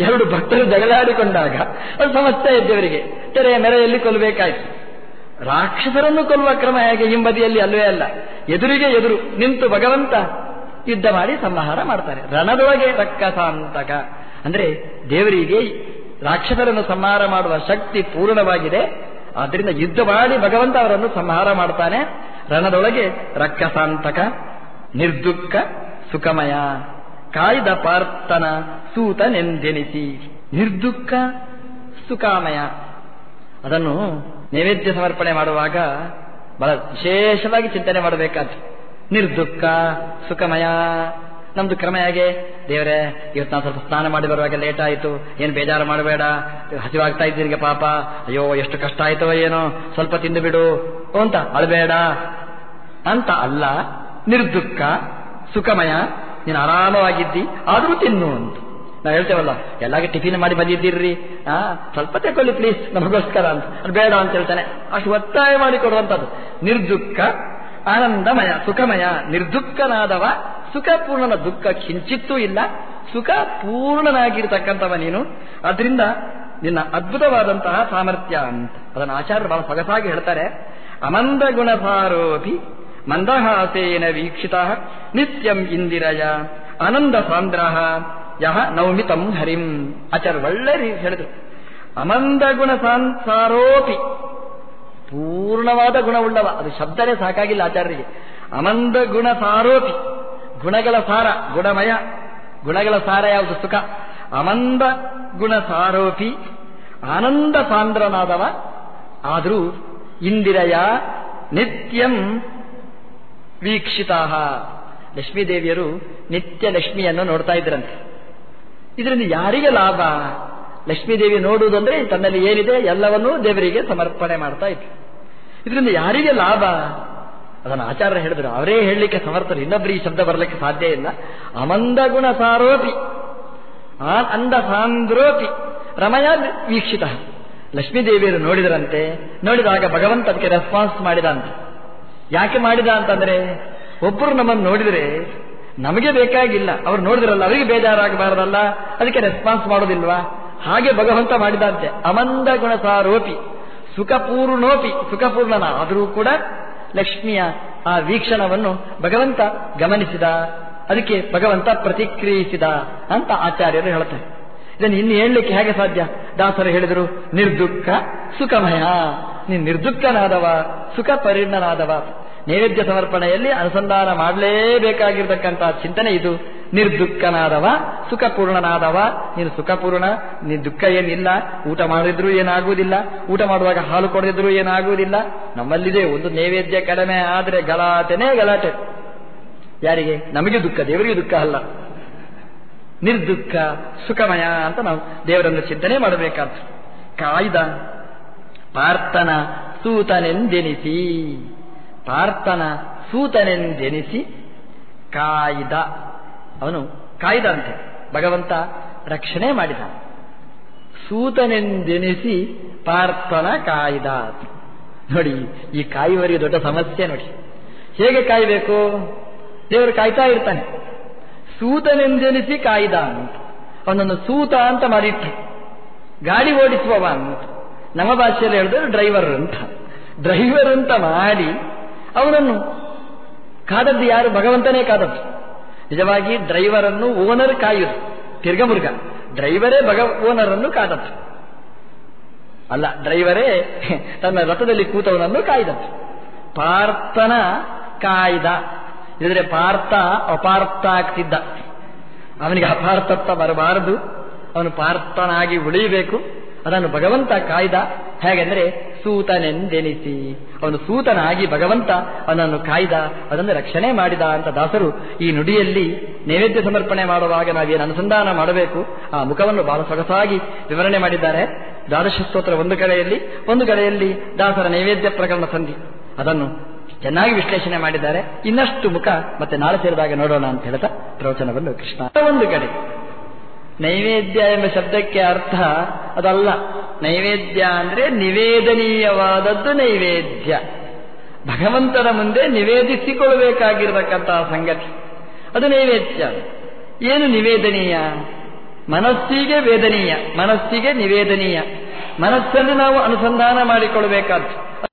ಎರಡು ಭಕ್ತರು ಜಗಳಾಡಿಕೊಂಡಾಗ ಅದು ಸಮಸ್ಯೆ ಇದ್ದವರಿಗೆ. ತೆರೆಯ ಮೆರೆಯಲ್ಲಿ ಕೊಲ್ಲಬೇಕಾಯ್ತು. ರಾಕ್ಷಸರನ್ನು ಕೊಲ್ಲುವ ಕ್ರಮ ಹೇಗೆ ಹಿಂಬದಿಯಲ್ಲಿ? ಅಲ್ಲವೇ ಅಲ್ಲ. ಎದುರಿಗೆ ಎದುರು ನಿಂತು ಭಗವಂತ ಯುದ್ಧ ಮಾಡಿ ಸಂಹಾರ ಮಾಡ್ತಾರೆ. ರಣದೊಳಗೆ ರಕ್ಕಸಾಂತಕ ಅಂದ್ರೆ ದೇವರಿಗೆ ರಾಕ್ಷಸರನ್ನು ಸಂಹಾರ ಮಾಡುವ ಶಕ್ತಿ ಪೂರ್ಣವಾಗಿದೆ. ಆದ್ದರಿಂದ ಯುದ್ಧ ಮಾಡಿ ಭಗವಂತ ಅವರನ್ನು ಸಂಹಾರ ಮಾಡ್ತಾನೆ. ರಣದೊಳಗೆ ರಕ್ಕಸಾಂತಕ ನಿರ್ದುಃಖ ಸುಖಮಯ. ಕಾಯ್ದ ಪಾರ್ಥನ ಸೂತನೆಂದೆನಿಸಿ. ನಿರ್ದುಃಖ ಸುಖಾಮಯ. ಅದನ್ನು ನೈವೇದ್ಯ ಸಮರ್ಪಣೆ ಮಾಡುವಾಗ ಬಹಳ ವಿಶೇಷವಾಗಿ ಚಿಂತನೆ ಮಾಡಬೇಕಾದ ನಿರ್ದುಃಖ ಸುಖಮಯ. ನಮ್ದು ಕ್ರಮ ಹೇಗೆ? ದೇವರೇ, ಇವತ್ತು ನಾನು ಸ್ವಲ್ಪ ಸ್ನಾನ ಮಾಡಿ ಬರುವಾಗ ಲೇಟ್ ಆಯಿತು ಏನು ಬೇಜಾರು ಮಾಡಬೇಡ. ಹಸಿವಾಗ್ತಾ ಇದ್ದೀರಿಗೆ ಪಾಪ. ಅಯ್ಯೋ, ಎಷ್ಟು ಕಷ್ಟ ಆಯ್ತೋ ಏನೋ. ಸ್ವಲ್ಪ ತಿಂದು ಬಿಡು ಅಂತ ಅಳಬೇಡ. ಅಂತ ಅಲ್ಲ ನಿರ್ದುಃಖ, ಸುಖಮಯ, ನೀನು ಆರಾಮವಾಗಿದ್ದಿ, ಆದರೂ ತಿನ್ನು ಅಂತ. ನಾವು ಹೇಳ್ತೇವಲ್ಲ, ಎಲ್ಲಾಗೆ ಟಿಫಿನ್ ಮಾಡಿ ಬಂದಿದ್ದೀರ್ರಿ. ಆ, ಸ್ವಲ್ಪ ತಗೊಳ್ಳಿ ಪ್ಲೀಸ್ ನಮಗೋಸ್ಕರ ಅಂತ. ಬೇಡ ಅಂತ ಹೇಳ್ತಾನೆ. ಅಷ್ಟು ಒತ್ತಾಯ ಮಾಡಿ ಕೊಡುವಂಥದ್ದು. ನಿರ್ದುಃಖ, ಆನಂದಮಯ, ಸುಖಮಯ, ನಿರ್ದುಃಖನಾದವ, ಸುಖಪೂರ್ಣನ ದುಃಖ ಕಿಂಚಿತ್ತೂ ಇಲ್ಲ ಸುಖ ಪೂರ್ಣನಾಗಿರ್ತಕ್ಕಂಥವ ನೀನು. ಅದರಿಂದ ನಿನ್ನ ಅದ್ಭುತವಾದಂತಹ ಸಾಮರ್ಥ್ಯ ಅಂತ. ಅದನ್ನು ಆಚಾರ್ಯರು ಬಹಳ ಸೊಗಸಾಗಿ ಹೇಳ್ತಾರೆ. ಅಮಂದ ಗುಣಸಾರೋಪಿ ಮಂದಹಾಸೇನ ವೀಕ್ಷಿತ ನಿತ್ಯಂ ಇಂದಿರಯ ಆನಂದ ಸಾಂದ್ರ ಯಹ ನೌಮಿತಂ ಹರಿಂ ಆಚಾರ್ಯ ಒಳ್ಳೆ ರೀತಿ ಹೇಳಿದ್ರು। ಅಮಂದ ಗುಣ ಸಂಸಾರೋಪಿ ಪೂರ್ಣವಾದ ಗುಣವುಳ್ಳವ, ಅದು ಶಬ್ದನೇ ಸಾಕಾಗಿಲ್ಲ ಆಚಾರ್ಯರಿಗೆ. ಅಮಂದ ಗುಣ ಸಾರೋಪಿ ಗುಣಗಳ ಸಾರ, ಗುಣಮಯ, ಗುಣಗಳ ಸಾರ ಯಾವುದು ಸುಖ? ಅಮಂದ ಗುಣ ಸಾರೋಪಿ ಆನಂದ ಸಾಂದ್ರನಾದವ ಆದರೂ ಇಂದಿರಯ ನಿತ್ಯಂ ವೀಕ್ಷಿತಾ ಲಕ್ಷ್ಮೀದೇವಿಯರು ನಿತ್ಯ ಲಕ್ಷ್ಮಿಯನ್ನು ನೋಡ್ತಾ ಇದ್ರಂತೆ. ಇದರಿಂದ ಯಾರಿಗೆ ಲಾಭ? ಲಕ್ಷ್ಮೀದೇವಿ ನೋಡುವುದಂದ್ರೆ ತನ್ನಲ್ಲಿ ಏನಿದೆ ಎಲ್ಲವನ್ನೂ ದೇವರಿಗೆ ಸಮರ್ಪಣೆ ಮಾಡ್ತಾ ಇತ್ತು. ಇದರಿಂದ ಯಾರಿಗೆ ಲಾಭ? ಅದನ್ನು ಆಚಾರ್ಯ ಹೇಳಿದ್ರು. ಅವರೇ ಹೇಳಲಿಕ್ಕೆ ಸಮರ್ಥರು. ಇನ್ನೊಬ್ಬರು ಈ ಶಬ್ದ ಬರಲಿಕ್ಕೆ ಸಾಧ್ಯ ಇಲ್ಲ. ಅಮಂದ ಗುಣ ಸಾರೋಪಿ. ಆ ಅಂದ ಸಾಂದ್ರೋಪಿ. ರಮಯ ವೀಕ್ಷಿತ. ಲಕ್ಷ್ಮೀದೇವಿಯರು ನೋಡಿದರಂತೆ. ನೋಡಿದಾಗ ಭಗವಂತ ಅದಕ್ಕೆ ರೆಸ್ಪಾನ್ಸ್ ಮಾಡಿದ ಅಂತ ಯಾಕೆ ಮಾಡಿದ ಅಂತಂದ್ರೆ ಒಬ್ಬರು ನಮ್ಮನ್ನು ನೋಡಿದರೆ ನಮಗೆ ಬೇಕಾಗಿಲ್ಲ. ಅವ್ರು ನೋಡಿದ್ರಲ್ಲ, ಅವರಿಗೆ ಬೇಜಾರಾಗಬಾರದಲ್ಲ, ಅದಕ್ಕೆ ರೆಸ್ಪಾನ್ಸ್ ಮಾಡೋದಿಲ್ವಾ? ಹಾಗೆ ಭಗವಂತ ಮಾಡಿದಂತೆ. ಅಮಂದ ಗುಣಸಾರೋಪಿ, ಸುಖಪೂರ್ಣೋಪಿ ಸುಖಪೂರ್ಣನ ಆದರೂ ಕೂಡ ಲಕ್ಷ್ಮಿಯ ಆ ವೀಕ್ಷಣವನ್ನು ಭಗವಂತ ಗಮನಿಸಿದ. ಅದಕ್ಕೆ ಭಗವಂತ ಪ್ರತಿಕ್ರಿಯಿಸಿದ ಅಂತ ಆಚಾರ್ಯರು ಹೇಳ್ತಾರೆ. ಇದನ್ನು ಇನ್ನು ಹೇಳಲಿಕ್ಕೆ ಹೇಗೆ ಸಾಧ್ಯ? ದಾಸರು ಹೇಳಿದರು, ನಿರ್ದುಃಖ ಸುಖಮಯ. ನೀನು ನಿರ್ದುಃಖನಾದವ, ಸುಖ ಪರಿಣನಾದವ. ನೈವೇದ್ಯ ಸಮರ್ಪಣೆಯಲ್ಲಿ ಅನುಸಂಧಾನ ಮಾಡಲೇಬೇಕಾಗಿರ್ತಕ್ಕಂತಹ ಚಿಂತನೆ ಇದು. ನಿರ್ದುಃಖನಾದವ, ಸುಖಪೂರ್ಣನಾದವ. ನೀನು ಸುಖಪೂರ್ಣ, ನೀನು ದುಃಖ ಏನಿಲ್ಲ, ಊಟ ಮಾಡಿದ್ರೂ ಏನಾಗುವುದಿಲ್ಲ. ಊಟ ಮಾಡುವಾಗ ಹಾಲು ಕೊಡದಿದ್ರೂ ಏನಾಗುವುದಿಲ್ಲ. ನಮ್ಮಲ್ಲಿದೆ ಒಂದು ನೈವೇದ್ಯ ಕಡಿಮೆ, ಆದರೆ ಗಲಾಟೆನೇ ಗಲಾಟೆ. ಯಾರಿಗೆ? ನಮಗೆ ದುಃಖ, ದೇವರಿಗೆ ದುಃಖ ಅಲ್ಲ. ನಿರ್ದುಃಖ, ಸುಖಮಯ ಅಂತ ನಾವು ದೇವರನ್ನು ಚಿಂತನೆ ಮಾಡಬೇಕಾದ್ರು ಕಾಯ್ದ, ಪಾರ್ಥನ ಸೂತನೆಂದೆನಿಸಿ ಪಾರ್ಥನ ಸೂತನೆಂದೆನಿಸಿ ಕಾಯ್ದ. ಅವನು ಕಾಯ್ದಂತೆ, ಭಗವಂತ ರಕ್ಷಣೆ ಮಾಡಿದ. ಸೂತನೆಂದೆನಿಸಿ ಪಾರ್ಥನ ಕಾಯ್ದ. ನೋಡಿ, ಈ ಕಾಯುವರಿಗೆ ದೊಡ್ಡ ಸಮಸ್ಯೆ ನೋಡಿ. ಹೇಗೆ ಕಾಯಬೇಕು? ದೇವರು ಕಾಯ್ತಾ ಇರ್ತಾನೆ. ಸೂತನೆಂದೆನಿಸಿ ಕಾಯ್ದ ಅಂತ. ಅವನನ್ನು ಸೂತ ಅಂತ ಮಾಡಿಟ್ಟು ಗಾಡಿ ಓಡಿಸುವವ ಅಂತ. ನಮ್ಮ ಭಾಷೆಯಲ್ಲಿ ಹೇಳಿದ್ರೆ ಡ್ರೈವರ್ ಅಂತ. ಡ್ರೈವರ್ ಅಂತ ಮಾಡಿ ಅವನನ್ನು ಕಾದದ್ದು ಯಾರು? ಭಗವಂತನೇ ಕಾದದ್ದು. ನಿಜವಾಗಿ ಡ್ರೈವರನ್ನು ಓನರ್ ಕಾಯುದು. ತಿರ್ಗಮುರ್ಗ. ಡ್ರೈವರೇ ಭಗ ಓನರನ್ನು ಕಾದದ್ದು. ಅಲ್ಲ ಡ್ರೈವರೇ ತನ್ನ ರಥದಲ್ಲಿ ಕೂತವನನ್ನು ಕಾಯ್ದದ್ದು. ಪಾರ್ಥನ ಕಾಯ್ದ. ಇದ್ರೆ ಪಾರ್ಥ ಅಪಾರ್ಥ ಆಗ್ತಿದ್ದ. ಅವನಿಗೆ ಅಪಾರ್ಥತ್ವ ಬರಬಾರದು. ಅವನು ಪಾರ್ಥನಾಗಿ ಉಳಿಯಬೇಕು. ಅದನ್ನು ಭಗವಂತ ಕಾಯ್ದ. ಹೇಗೆಂದರೆ ಸೂತನೆಂದೆನಿಸಿ. ಅವನು ಸೂತನಾಗಿ ಭಗವಂತ ಅವನನ್ನು ಕಾಯ್ದ. ಅದನ್ನು ರಕ್ಷಣೆ ಮಾಡಿದ ಅಂತ ದಾಸರು ಈ ನುಡಿಯಲ್ಲಿ ನೈವೇದ್ಯ ಸಮರ್ಪಣೆ ಮಾಡುವಾಗ ನಾವೇನು ಅನುಸಂಧಾನ ಮಾಡಬೇಕು. ಆ ಮುಖವನ್ನು ಬಹಳ ಸೊಗಸಾಗಿ ವಿವರಣೆ ಮಾಡಿದ್ದಾರೆ. ದ್ವಾದಶ ಸ್ತೋತ್ರ ಒಂದು ಕಡೆಯಲ್ಲಿ ಒಂದು ಕಡೆಯಲ್ಲಿ ದಾಸರ ನೈವೇದ್ಯ ಪ್ರಕರಣ ಸಂಧಿ. ಅದನ್ನು ಚೆನ್ನಾಗಿ ವಿಶ್ಲೇಷಣೆ ಮಾಡಿದ್ದಾರೆ. ಇನ್ನಷ್ಟು ಮುಖ ಮತ್ತೆ ನಾಳೆ ಸೇರಿದಾಗ ನೋಡೋಣ ಅಂತ ಹೇಳ್ತಾ ಪ್ರವಚನವನ್ನು ಕೃಷ್ಣ. ಒಂದು ಕಡೆ. ನೈವೇದ್ಯ ಎಂಬ ಶಬ್ದಕ್ಕೆ ಅರ್ಥ ಅದಲ್ಲ. ನೈವೇದ್ಯ ಅಂದ್ರೆ ನಿವೇದನೀಯವಾದದ್ದು ನೈವೇದ್ಯ. ಭಗವಂತನ ಮುಂದೆ ನಿವೇದಿಸಿಕೊಳ್ಳಬೇಕಾಗಿರತಕ್ಕಂತಹ ಸಂಗತಿ. ಅದು ನೈವೇದ್ಯ. ಏನು ನಿವೇದನೀಯ? ಮನಸ್ಸಿಗೆ ವೇದನೀಯ. ಮನಸ್ಸಿಗೆ ನಿವೇದನೀಯ. ಮನಸ್ಸನ್ನು ನಾವು ಅನುಸಂಧಾನ ಮಾಡಿಕೊಳ್ಳಬೇಕಾದ್ದು.